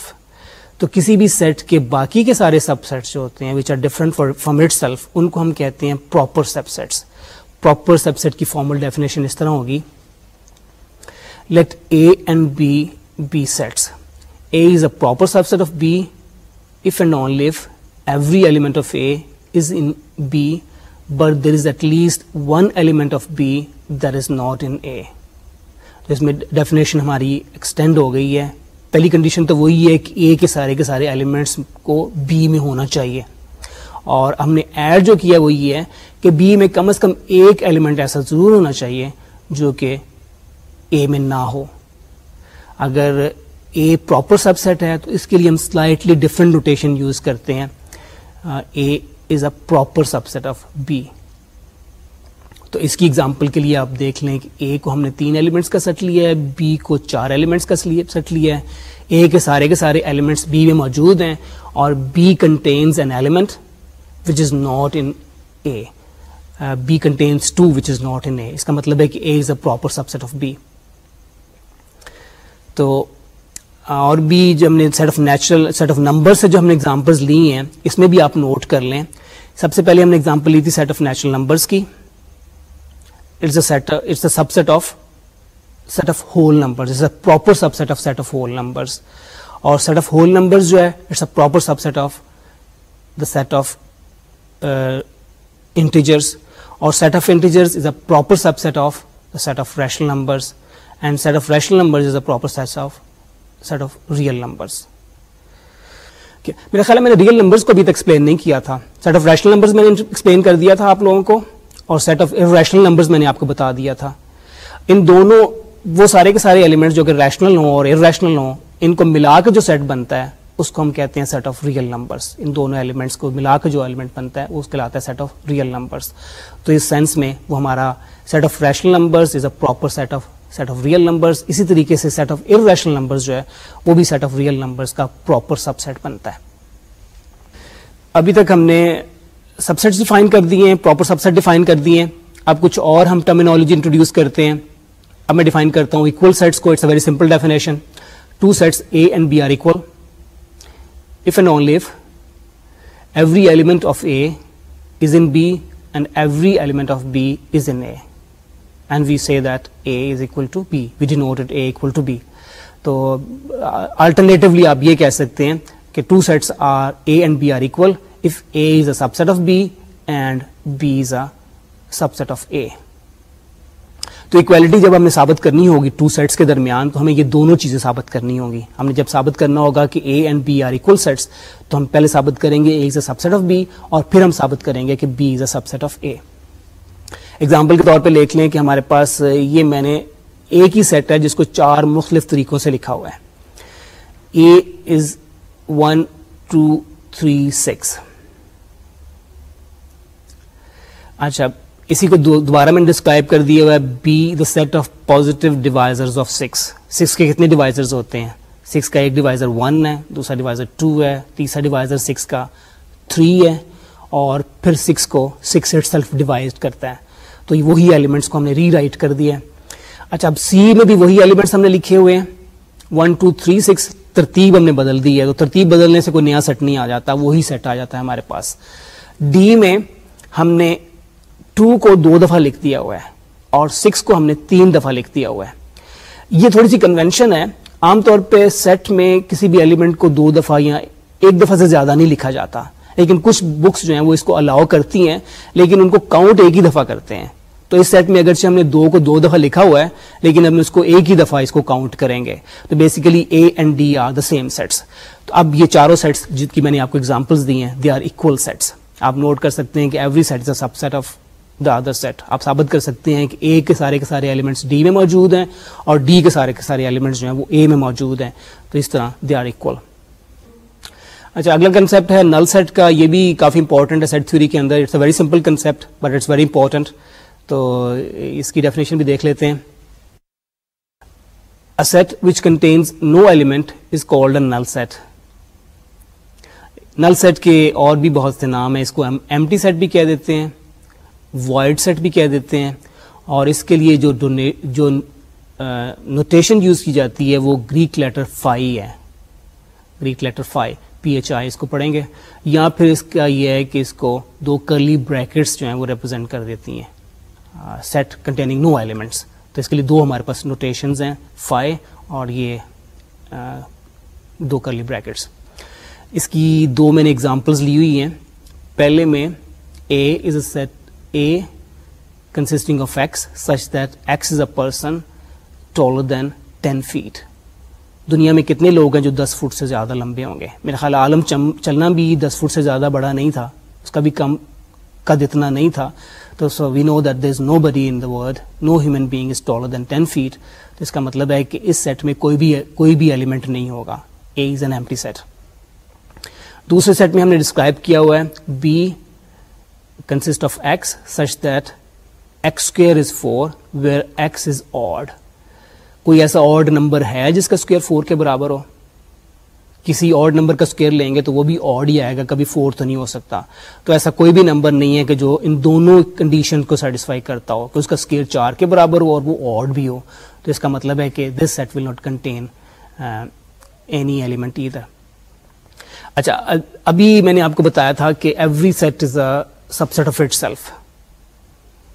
تو کسی بھی سیٹ کے باقی کے سارے سب سیٹس جو ہوتے ہیں which are different from itself ان کو ہم کہتے ہیں proper subsets proper subset کی فارمل ڈیفینیشن اس طرح ہوگی۔ Let A and B be sets A is a proper subset of B if and only if every element of A is in B, but there is at least one element of B that is not in A. تو اس میں definition ہماری extend ہو گئی ہے۔ پہلی condition تو وہی ہے کہ اے کے سارے کے سارے ایلیمنٹس کو بی میں ہونا چاہیے۔ اور ہم نے ایڈ جو کیا وہ یہ ہے کہ بی میں کم از کم ایک ایلیمنٹ ایسا ضرور ہونا چاہیے جو کہ اے میں نہ ہو۔ اگر اے پراپر سب سیٹ ہے تو اس کے لیے ہم سلائٹلی ڈفرنٹ نوٹیشن یوز کرتے ہیں. A is a proper subset of B تو اس کی ایگزامپل کے لیے آپ دیکھ لیں کہ اے کو ہم نے تین ایلیمنٹس کا سیٹ لیا ہے بی کو چار ایلیمنٹس کا سیٹ لیا ہے. اے کے سارے کے سارے ایلیمنٹس بی میں موجود ہیں اور B contains an element which is not in A B contains two which is not in A اس کا مطلب ہے کہ A is a proper subset of B تو اور بھی جو ہم نے set of natural set of number سے جو ہم نے ایگزامپلس لی ہیں، اس میں بھی آپ نوٹ کر لیں۔ سب سے پہلے ہم نے ایگزامپل لی تھی سیٹ آف نیچرل نمبرس کی۔ It's a subset of set of whole number proper subset of set of whole number اور سیٹ آف ہول نمبر جو ہے it's a proper subset of the set of integers اور set of integers is a proper subset of the set of rational numbers and set of rational number is a proper set of set of real numbers میرا خیال ہے میں نے real numbers کو ابھی تک explain نہیں کیا تھا. سیٹ آف ریشنل نمبرز میں نے ایکسپلین کر دیا تھا آپ لوگوں کو اور سیٹ آف ریشنل نمبرز میں نے آپ کو بتا دیا تھا. ان دونوں وہ سارے کے سارے ایلیمنٹ جو کہ ریشنل ہوں اور ریشنل ہوں، ان کو ملا کے جو سیٹ بنتا ہے، اس کو ہم کہتے ہیں سیٹ آف ریئل نمبرس ان دونوں ایلیمنٹس کو ملا کے جو ایلیمنٹ بنتا ہے اس کہلاتا ہے سیٹ آف ریئل نمبرس تو اس سینس میں وہ ہمارا set of rational numbers is a proper set of set of real numbers اسی طریقے سے set of irrational numbers جو ہے، وہ بھی سیٹ آف ریئل نمبرز کا پراپر سب سیٹ بنتا ہے۔ ابھی تک ہم نے سب سیٹ ڈیفائن کر دیے ہیں پراپر سب سیٹ ڈیفائن کر دیے ہیں۔ اب کچھ اور ہم ٹرمینالوجی انٹروڈیوس کرتے ہیں۔ اب میں ڈیفائن کرتا ہوں اکول سیٹس کو it's a very simple definition two sets A and B are equal if and only if every element of A is in B and every element of B is in A and we see that A is equal to B we denoted A equal to B تو uh, alternatively آپ یہ کہہ سکتے ہیں کہ two sets are A and B are equal if A is a subset of B and B is a subset of A تو equality جب ہمیں ثابت کرنی ہوگی ٹو سیٹس کے درمیان تو ہمیں یہ دونوں چیزیں ثابت کرنی ہوگی ہم نے جب ثابت کرنا ہوگا کہ A and B are equal sets تو ہم پہلے ثابت کریں گے A is a subset of B اور پھر ہم ثابت کریں گے کہ B is a subset of A example کے طور پہ لکھ لیں کہ ہمارے پاس یہ میں نے ایک ہی سیٹ ہے جس کو چار مختلف طریقوں سے لکھا ہوا ہے۔ A is one two three six اچھا اسی کو دوبارہ میں نے ڈسکرائب کر دیا ہوا ہے B the set of positive divisor of six six کے کتنے ڈیوائزرز ہوتے ہیں؟ سکس کا ایک ڈیوائزر ون ہے، دوسرا ڈیوائزر ٹو ہے، تیسرا ڈیوائزر سکس کا تھری ہے، اور پھر سکس کو سکس ایٹ سیلف ڈیوائز کرتا ہے۔ تو وہی ایلیمنٹس کو ہم نے ری رائٹ کر دیا اچھا اب سی میں بھی وہی ایلیمنٹس ہم نے لکھے ہوئے ہیں۔ ون ٹو تھری سکس ترتیب ہم نے بدل دی ہے۔ تو ترتیب بدلنے سے کوئی نیا سیٹ نہیں آ جاتا، وہی سیٹ آ جاتا ہے ہمارے پاس۔ ڈی میں ہم نے ٹو کو دو دفعہ لکھ دیا ہوا ہے اور سکس کو ہم نے تین دفعہ لکھ دیا ہوا ہے۔ یہ تھوڑی سی کنونشن ہے۔ عام طور پہ سیٹ میں کسی بھی ایلیمنٹ کو دو دفعہ یا ایک دفعہ سے زیادہ نہیں لکھا جاتا۔ لیکن کچھ بکس جو ہیں وہ اس کو الاؤ کرتی ہیں، لیکن ان کو کاؤنٹ ایک ہی دفعہ کرتے ہیں۔ تو اس سیٹ میں اگرچہ ہم نے دو کو دو دفعہ لکھا ہوا ہے، لیکن ہم اس کو ایک ہی دفعہ اس کو کاؤنٹ کریں گے۔ تو basically A and D are the same sets تو اب یہ چاروں سیٹس جن کی میں نے آپ کو ایگزامپلس دی ہیں دے آر اکول سیٹس آپ نوٹ کر سکتے ہیں کہ every set is subset of the other set آپ ثابت کر سکتے ہیں کہ اے کے سارے کے سارے ایلیمنٹس ڈی میں موجود ہیں اور ڈی کے سارے کے سارے ایلیمنٹس جو ہیں وہ اے میں موجود ہیں۔ تو اس طرح دے آر اکول اچھا اگلا کنسپٹ ہے نل سیٹ کا، یہ بھی کافی امپورٹنٹ ہے سیٹ تھوری کے اندر. It's a very simple concept but it's very important تو اس کی ڈیفینیشن بھی دیکھ لیتے ہیں. Set which contains no element is called a null set null set کے اور بھی بہت سے نام ہیں. اس کو ہم ایم ٹی سیٹ بھی کہہ دیتے ہیں وائڈ سیٹ بھی کہہ دیتے ہیں. اور اس کے لیے جو جو نوٹیشن یوز کی جاتی ہے وہ گریک لیٹر فائی ہے. Greek letter phi P H I اس کو پڑھیں گے، یا پھر اس کا یہ ہے کہ اس کو دو کرلی بریکٹس جو ہیں وہ ریپرزینٹ کر دیتی ہیں سیٹ کنٹیننگ نو ایلیمنٹس تو اس کے لیے دو ہمارے پاس نوٹیشنز ہیں فائی اور یہ دو کرلی بریکٹس اس کی دو میں نے اگزامپلز لی ہوئی ہیں۔ پہلے میں A is a set A consisting of X such that X is a person taller than 10 feet. دنیا میں کتنے لوگ ہیں جو دس فٹ سے زیادہ لمبے ہوں گے؟ میرا خیال عالم چلنا بھی دس فٹ سے زیادہ بڑا نہیں تھا، اس کا بھی کم قد اتنا نہیں تھا۔ تو so we know that there is nobody in the world no human being is taller than ten feet تو اس کا مطلب ہے کہ اس سیٹ میں کوئی بھی کوئی بھی ایلیمنٹ نہیں ہوگا۔ A is an empty set دوسرے سیٹ میں ہم نے ڈسکرائب کیا ہوا ہے۔ B consist of x such that x square is four where x is odd کوئی ایسا آڈ نمبر ہے جس کا اسکوئر فور کے برابر ہو؟ کسی آڈ نمبر کا اسکوئر لیں گے تو وہ بھی آڈ ہی آئے گا، کبھی فور تو نہیں ہو سکتا۔ تو ایسا کوئی بھی نمبر نہیں ہے کہ جو ان دونوں کنڈیشن کو سیٹسفائی کرتا ہو، کہ اس کا اسکوئر چار کے برابر ہو اور وہ آڈ بھی ہو۔ تو اس کا مطلب ہے کہ this set will not contain any element ادھر اچھا ابھی میں نے آپ کو بتایا تھا کہ every set is a subset of itself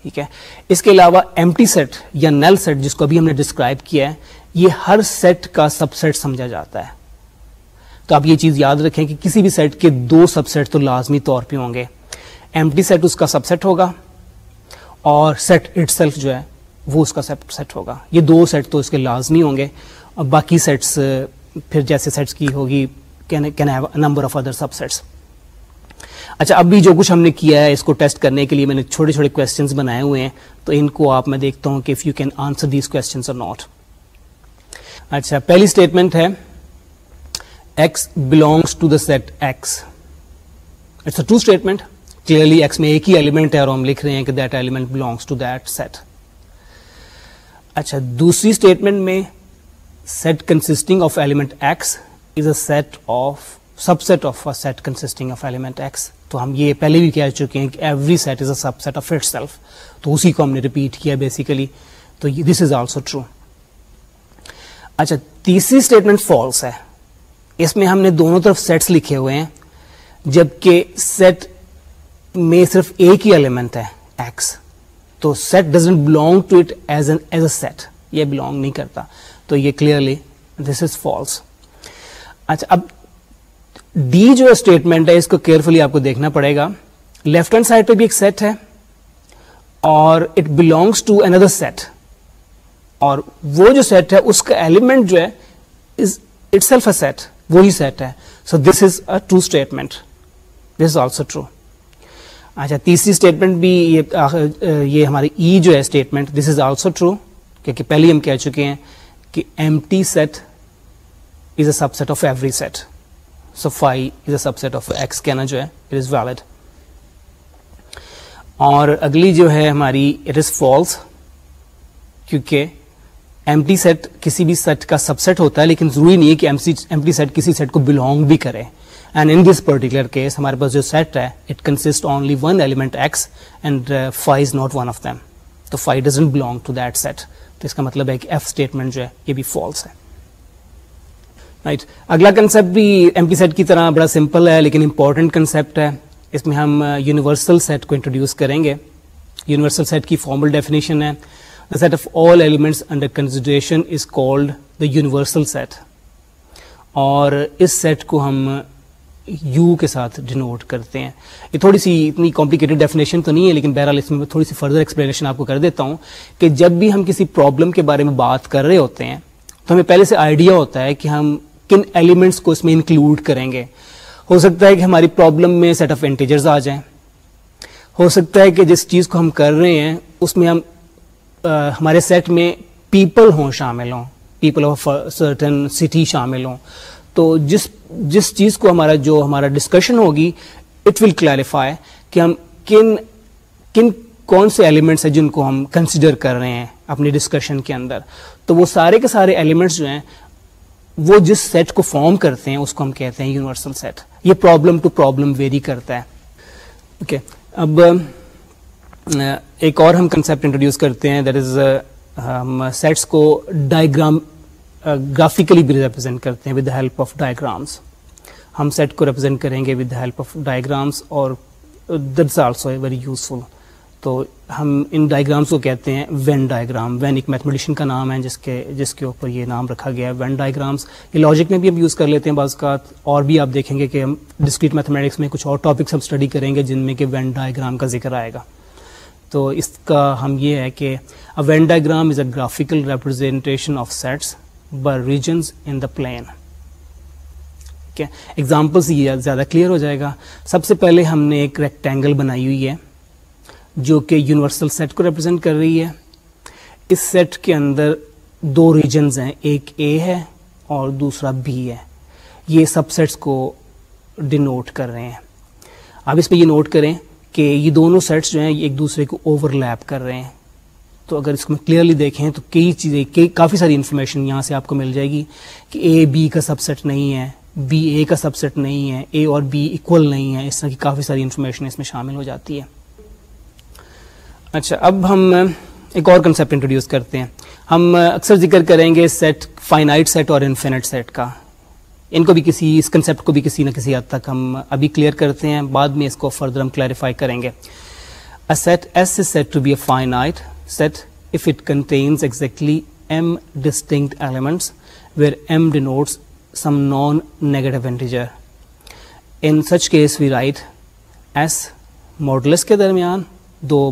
ٹھیک ہے؟ اس کے علاوہ ایم ٹی سیٹ یا نیل سیٹ جس کو ابھی ہم نے ڈسکرائب کیا ہے، یہ ہر سیٹ کا سب سیٹ سمجھا جاتا ہے۔ تو آپ یہ چیز یاد رکھیں کہ کسی بھی سیٹ کے دو سب سیٹ تو لازمی طور پہ ہوں گے۔ ایم ٹی سیٹ اس کا سب سیٹ ہوگا اور سیٹ اٹ سیلف جو ہے وہ اس کا سب سیٹ ہوگا۔ یہ دو سیٹ تو اس کے لازمی ہوں گے۔ اور باقی سیٹس پھر جیسے سیٹس کی ہوگی can have number of other subsets اچھا اب بھی جو کچھ ہم نے کیا ہے، اس کو ٹیسٹ کرنے کے لیے میں نے چھوٹے چھوٹے کوشچنس بنائے ہوئے ہیں، تو ان کو آپ میں دیکھتا ہوں کہ if you can answer these questions اور ناٹ اچھا پہلی اسٹیٹمنٹ ہے x belongs to the set x it's a true statement clearly x میں ایک ہی ایلیمنٹ ہے اور ہم لکھ رہے ہیں کہ that element belongs to that set اچھا دوسری اسٹیٹمنٹ میں set consisting of element x is a set of subset of set consisting of element x تو ہم یہ پہلے بھی کہہ چکے ہیں کہ every set is a subset of itself تو اسی کو ہم نے ریپیٹ کیا بیسیکلی تو دس از آلسو ٹرو اچھا تیسری اسٹیٹمنٹ فالس ہے. اس میں ہم نے دونوں طرف سیٹس لکھے ہوئے ہیں، جبکہ سیٹ میں صرف ایک ہی ایلیمنٹ ہے ایکس تو set doesn't belong to it as an as a set یہ بلونگ نہیں کرتا. تو یہ کلیئرلی دس از فالس اچھا اب ڈی جو اسٹیٹمنٹ ہے، اس کو کیئرفلی آپ کو دیکھنا پڑے گا۔ لیفٹ ہینڈ سائڈ پہ بھی ایک سیٹ ہے، اور it belongs to another set اور وہ جو سیٹ ہے، اس کا ایلیمنٹ جو ہے اٹ سیلف اے سیٹ وہی سیٹ ہے۔ So this is a true statement this is also true اچھا تیسری اسٹیٹمنٹ بھی یہ ہماری ای جو ہے statement this is also true کیونکہ پہلے ہم کہہ چکے ہیں کہ empty set is a subset of every set so phi is a subset of x کہنا جو ہے اٹ از ویلڈ اور اگلی جو ہے ہماری اٹ از فالس کیونکہ ایم ٹی سیٹ کسی بھی سیٹ کا سب سیٹ ہوتا ہے، لیکن ضروری نہیں ہے کہ ایم ٹی سیٹ کسی سیٹ کو بلونگ بھی کرے. And in this particular case ہمارے پاس جو سیٹ ہے it consist only one element x and phi is not one of them تو phi doesn't belong to that set تو اس کا مطلب ہے کہ ایف اسٹیٹمنٹ جو ہے، یہ بھی فالس ہے. رائٹ اگلا کنسپٹ بھی ایم پی سیٹ کی طرح بڑا سمپل ہے لیکن امپورٹنٹ کنسپٹ ہے۔ اس میں ہم یونیورسل سیٹ کو انٹروڈیوس کریں گے۔ یونیورسل سیٹ کی فارمل ڈیفینیشن ہے۔ The set of all elements under consideration is called the universal set اور اس سیٹ کو ہم یو کے ساتھ ڈینوٹ کرتے ہیں۔ یہ تھوڑی سی اتنی کمپلیکیٹڈ ڈیفینیشن تو نہیں ہے، لیکن بہرحال اس میں تھوڑی سی فردر ایکسپلینیشن آپ کو کر دیتا ہوں کہ جب بھی ہم کسی پرابلم کے بارے میں بات کر رہے ہوتے ہیں، تو ہمیں پہلے سے آئیڈیا ہوتا ہے کہ ہم کن ایلیمنٹس کو اس میں انکلوڈ کریں گے۔ ہو سکتا ہے کہ ہماری پرابلم میں سیٹ آف انٹیجرز آ جائیں۔ ہو سکتا ہے کہ جس چیز کو ہم کر رہے ہیں، اس میں ہم ہمارے سیٹ میں پیپل ہوں، شامل ہوں۔ پیپل آف سرٹن سٹی شامل ہوں۔ تو جس جس چیز کو ہمارا جو ہمارا ڈسکشن ہوگی اٹ ول کلیریفائی کہ ہم کن کن کون سے ایلیمنٹس ہیں جن کو ہم کنسیڈر کر رہے ہیں اپنی ڈسکشن کے اندر۔ تو وہ سارے کے سارے ایلیمنٹس جو ہیں وہ جس سیٹ کو فارم کرتے ہیں، اس کو ہم کہتے ہیں یونیورسل سیٹ یہ پرابلم ٹو پرابلم ویری کرتا ہے. Okay okay. اب ایک اور ہم کنسپٹ انٹروڈیوس کرتے ہیں دیٹ از ہم سیٹس کو ڈائیگرام گرافیکلی بھی ریپرزینٹ کرتے ہیں with the help of diagrams ہم سیٹ کو ریپرزینٹ کریں گے with the help of diagrams اور دیٹس آلسو ویری یوزفل تو ہم ان ڈائیگرامس کو کہتے ہیں وین ڈائیگرام وین ایک میتھمیٹیشین کا نام ہے جس کے جس کے اوپر یہ نام رکھا گیا ہے وین ڈائیگرامس یہ لاجک میں بھی ہم یوز کر لیتے ہیں بعض کا اور بھی آپ دیکھیں گے کہ ہم ڈسکریٹ میتھمیٹکس میں کچھ اور ٹاپکس ہم اسٹڈی کریں گے جن میں کہ وین ڈائیگرام کا ذکر آئے گا. تو اس کا ہم یہ ہے کہ Venn diagram is a graphical representation of sets by regions in the plane ٹھیک ہے ایگزامپل سے یہ زیادہ کلیئر ہو جائے گا. سب سے پہلے ہم نے ایک ریکٹینگل بنائی ہوئی ہے. جو کہ یونیورسل سیٹ کو ریپرزینٹ کر رہی ہے۔ اس سیٹ کے اندر دو ریجنز ہیں، ایک اے ہے اور دوسرا بی ہے۔ یہ سب سیٹس کو ڈینوٹ کر رہے ہیں۔ آپ اس پہ یہ نوٹ کریں کہ یہ دونوں سیٹس جو ہیں، یہ ایک دوسرے کو اوور لیپ کر رہے ہیں۔ تو اگر اس کو میں کلیئرلی دیکھیں تو کئی چیزیں، کئی، کافی ساری انفارمیشن یہاں سے آپ کو مل جائے گی کہ اے بی کا سب سیٹ نہیں ہے بی اے کا سب سیٹ نہیں ہے اے اور بی اکول نہیں ہے۔ اس طرح کی کافی ساری انفارمیشن اس میں شامل ہو جاتی ہے۔ اچھا اب ہم ایک اور کنسیپٹ انٹروڈیوس کرتے ہیں۔ ہم اکثر ذکر کریں گے سیٹ فائنائٹ سیٹ اور انفینٹ سیٹ کا۔ ان کو بھی کسی، اس کنسیپٹ کو بھی کسی نہ کسی حد تک ہم ابھی کلیئر کرتے ہیں۔ بعد میں اس کو فردر ہم کلیریفائی کریں گے۔ Set S is said to be a finite set if it contains exactly m distinct elements where m denotes some non negative integer in such case we write S modulus کے درمیان، دو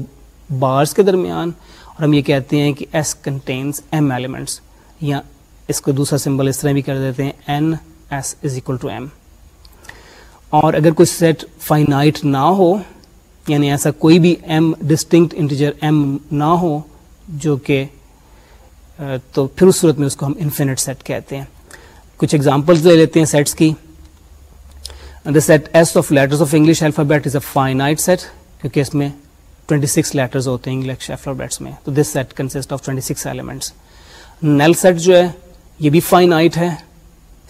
بارس کے درمیان اور ہم یہ کہتے ہیں کہ ایس کنٹینس ایم ایلیمنٹس یا اس کو دوسرا سمبل اس طرح بھی کر دیتے ہیں n S is equal to m اور اگر کوئی سیٹ فائنائٹ نہ ہو یعنی ایسا کوئی بھی ایم ڈسٹنکٹ انٹیجر ایم نہ ہو، جو کہ تو پھر اس صورت میں اس کو ہم انفینٹ سیٹ کہتے ہیں۔ کچھ ایگزامپلس لے لیتے ہیں سیٹس کی۔ The set S of letters of English alphabet is a finite set کیونکہ اس میں 26 سکس لیٹرز ہوتے ہیں انگلش الفابیٹس میں. تو this set consist of 26 six elements nil set جو ہے، یہ بھی فائنائٹ ہے.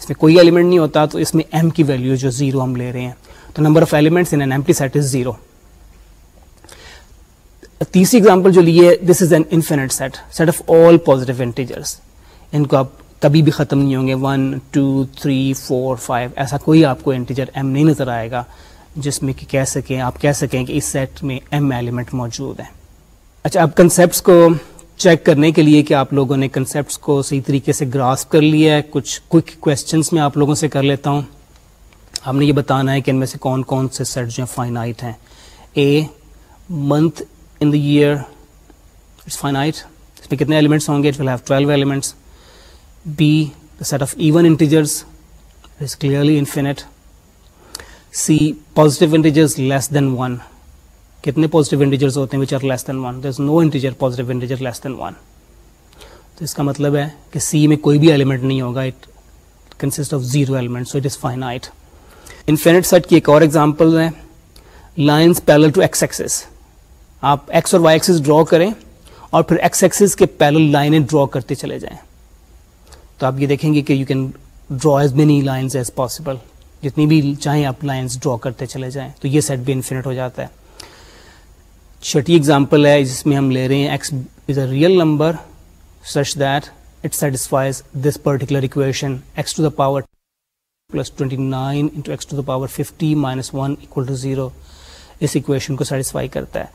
اس میں کوئی ایلیمنٹ نہیں ہوتا، تو اس میں ایم کی ویلو جو زیرو ہم لے رہے ہیں. تو number of elements in an empty set is zero تیسری ایگزامپل جو لیے this is an infinite set set of all positive integers ان کو آپ کبھی بھی ختم نہیں ہوں گے. One two three four five ایسا کوئی آپ کو انٹیجر ایم نہیں نظر آئے گا. جس میں کہ کہہ سکیں، آپ کہہ سکیں کہ اس سیٹ میں ایم ایلیمنٹ موجود ہے اچھا اب کنسیپٹس کو چیک کرنے کے لیے کہ آپ لوگوں نے کنسیپٹس کو صحیح طریقے سے گراس کر لیا ہے۔ کچھ کوئک کوشچنس میں آپ لوگوں سے کر لیتا ہوں۔ ہم نے یہ بتانا ہے کہ ان میں سے کون کون سے سیٹ جو ہیں فائنائٹ ہیں۔ A month in the year it's finite اس میں کتنے ایلیمنٹس ہوں گے؟ It will have twelve elements B set of even integers is clearly infinite C positive integers less than one. کتنے پازیٹیو انٹیجرز ہوتے ہیں which are less than one there is no integer positive integer less than one تو اس کا مطلب ہے کہ سی میں کوئی بھی ایلیمنٹ نہیں ہوگا۔ It consist of zero element so it is finite infinite set کی ایک اور ایگزامپل ہے۔ Lines parallel to x axis آپ ایکس اور وائی ایکسس ڈرا کریں اور پھر ایکس ایکسس کے پیرل لائنیں ڈرا کرتے چلے جائیں۔ تو آپ یہ دیکھیں گے کہ you can draw as many lines as possible جتنی بھی چاہیں آپ لائنس ڈرا کرتے چلے جائیں، تو یہ سیٹ بھی انفینٹ ہو جاتا ہے۔ چھٹی ایگزامپل ہے، جس میں ہم لے رہے ہیں x is a real number such that it satisfies this particular equation x to the power plus twenty nine into x to the power fifty minus one equal to zero us equation کو satisfy کرتا ہے۔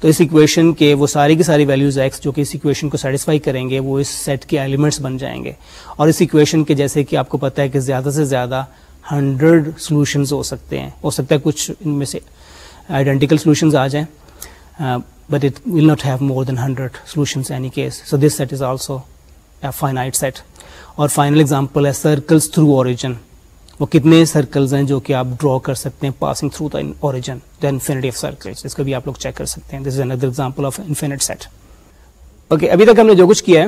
تو اس equation کے وہ ساری کی ساری values x جو کہ اس اکویشن کو سیٹسفائی کریں گے، وہ اس سیٹ کے ایلیمنٹس بن جائیں گے۔ اور اس اکویشن کے جیسے کہ آپ کو پتا ہے کہ زیادہ سے زیادہ ہنڈریڈ سولوشنز ہو سکتے ہیں۔ ہو سکتا ہے کچھ ان میں سے آئیڈینٹیکل سولوشنز آ جائیں but it will not have more than hundred solutions any case so this set is also a finite set اور فائنل ایگزامپل ہے سرکلس تھرو اوریجن وہ کتنے سرکلز ہیں جو کہ آپ ڈرا کر سکتے ہیں passing through the origin the infinity of circles اس کو بھی آپ لوگ چیک کر سکتے ہیں۔ This is another example of infinite set okay ابھی تک ہم نے جو کچھ کیا ہے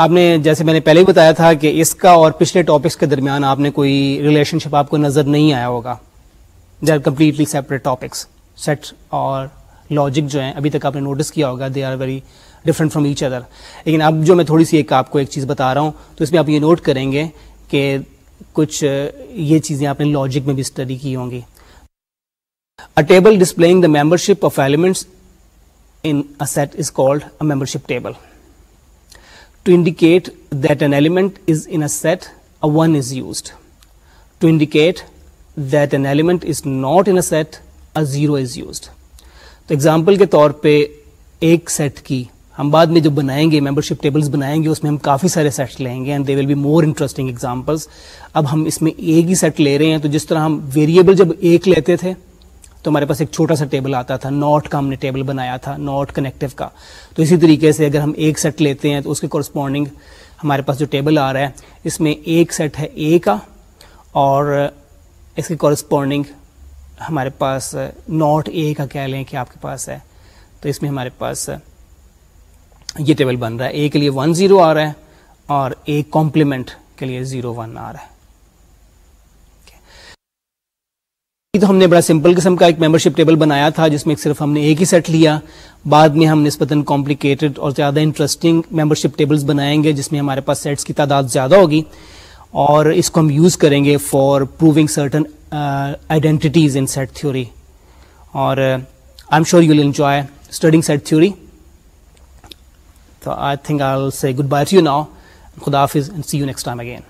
آپ نے جیسے میں نے پہلے ہی بتایا تھا کہ اس کا اور پچھلے ٹاپکس کے درمیان آپ نے کوئی ریلیشن شپ آپ کو نظر نہیں آیا ہوگا۔ They are completely separate topics set اور لاجک جو ہیں، ابھی تک آپ نے نوٹس کیا ہوگا they are very different from each other لیکن اب جو میں تھوڑی سی ایک آپ کو ایک چیز بتا رہا ہوں، تو اس میں آپ یہ نوٹ کریں گے کہ کچھ یہ چیزیں آپ نے لاجک میں بھی اسٹڈی کی ہوں گی۔ A table displaying the membership of elements in set is called a membership table to indicate that an element is in set a one is used to indicate that an element is not in set a zero is used تو example کے طور پہ ایک set کی ہم بعد میں جو بنائیں گے ممبر شپ ٹیبلس بنائیں گے، اس میں ہم کافی سارے سیٹ لیں گے and they will be more interesting examples اب ہم اس میں ایک ہی سیٹ لے رہے ہیں تو جس طرح ہم ویریبل جب ایک لیتے تھے تو ہمارے پاس ایک چھوٹا سا ٹیبل آتا تھا ناٹ کا ہم نے ٹیبل بنایا تھا ناٹ کنیکٹو کا۔ تو اسی طریقے سے اگر ہم ایک سیٹ لیتے ہیں تو اس کے کورسپونڈنگ ہمارے پاس جو ٹیبل آ رہا ہے، اس میں ایک سیٹ ہے اے کا اور اس کے کورسپونڈنگ ہمارے پاس ناٹ اے کا کہہ لیں کہ آپ کے پاس ہے۔ تو اس میں ہمارے پاس یہ ٹیبل بن رہا ہے۔ اے کے لیے ون زیرو آ رہا ہے اور اے کمپلیمنٹ کے لیے زیرو ون آ رہا ہے۔ جی، تو ہم نے بڑا سمپل قسم کا ایک ممبرشپ ٹیبل بنایا تھا، جس میں صرف ہم نے ایک ہی سیٹ لیا۔ بعد میں ہم نسبتاً کمپلیکیٹڈ اور زیادہ انٹرسٹنگ ممبرشپ ٹیبلز بنائیں گے، جس میں ہمارے پاس سیٹس کی تعداد زیادہ ہوگی۔ اور اس کو ہم یوز کریں گے for proving certain identities in set theory اور I am sure you will enjoy studying set theory تو I think I say goodbye to you now خدا حافظ see you next time again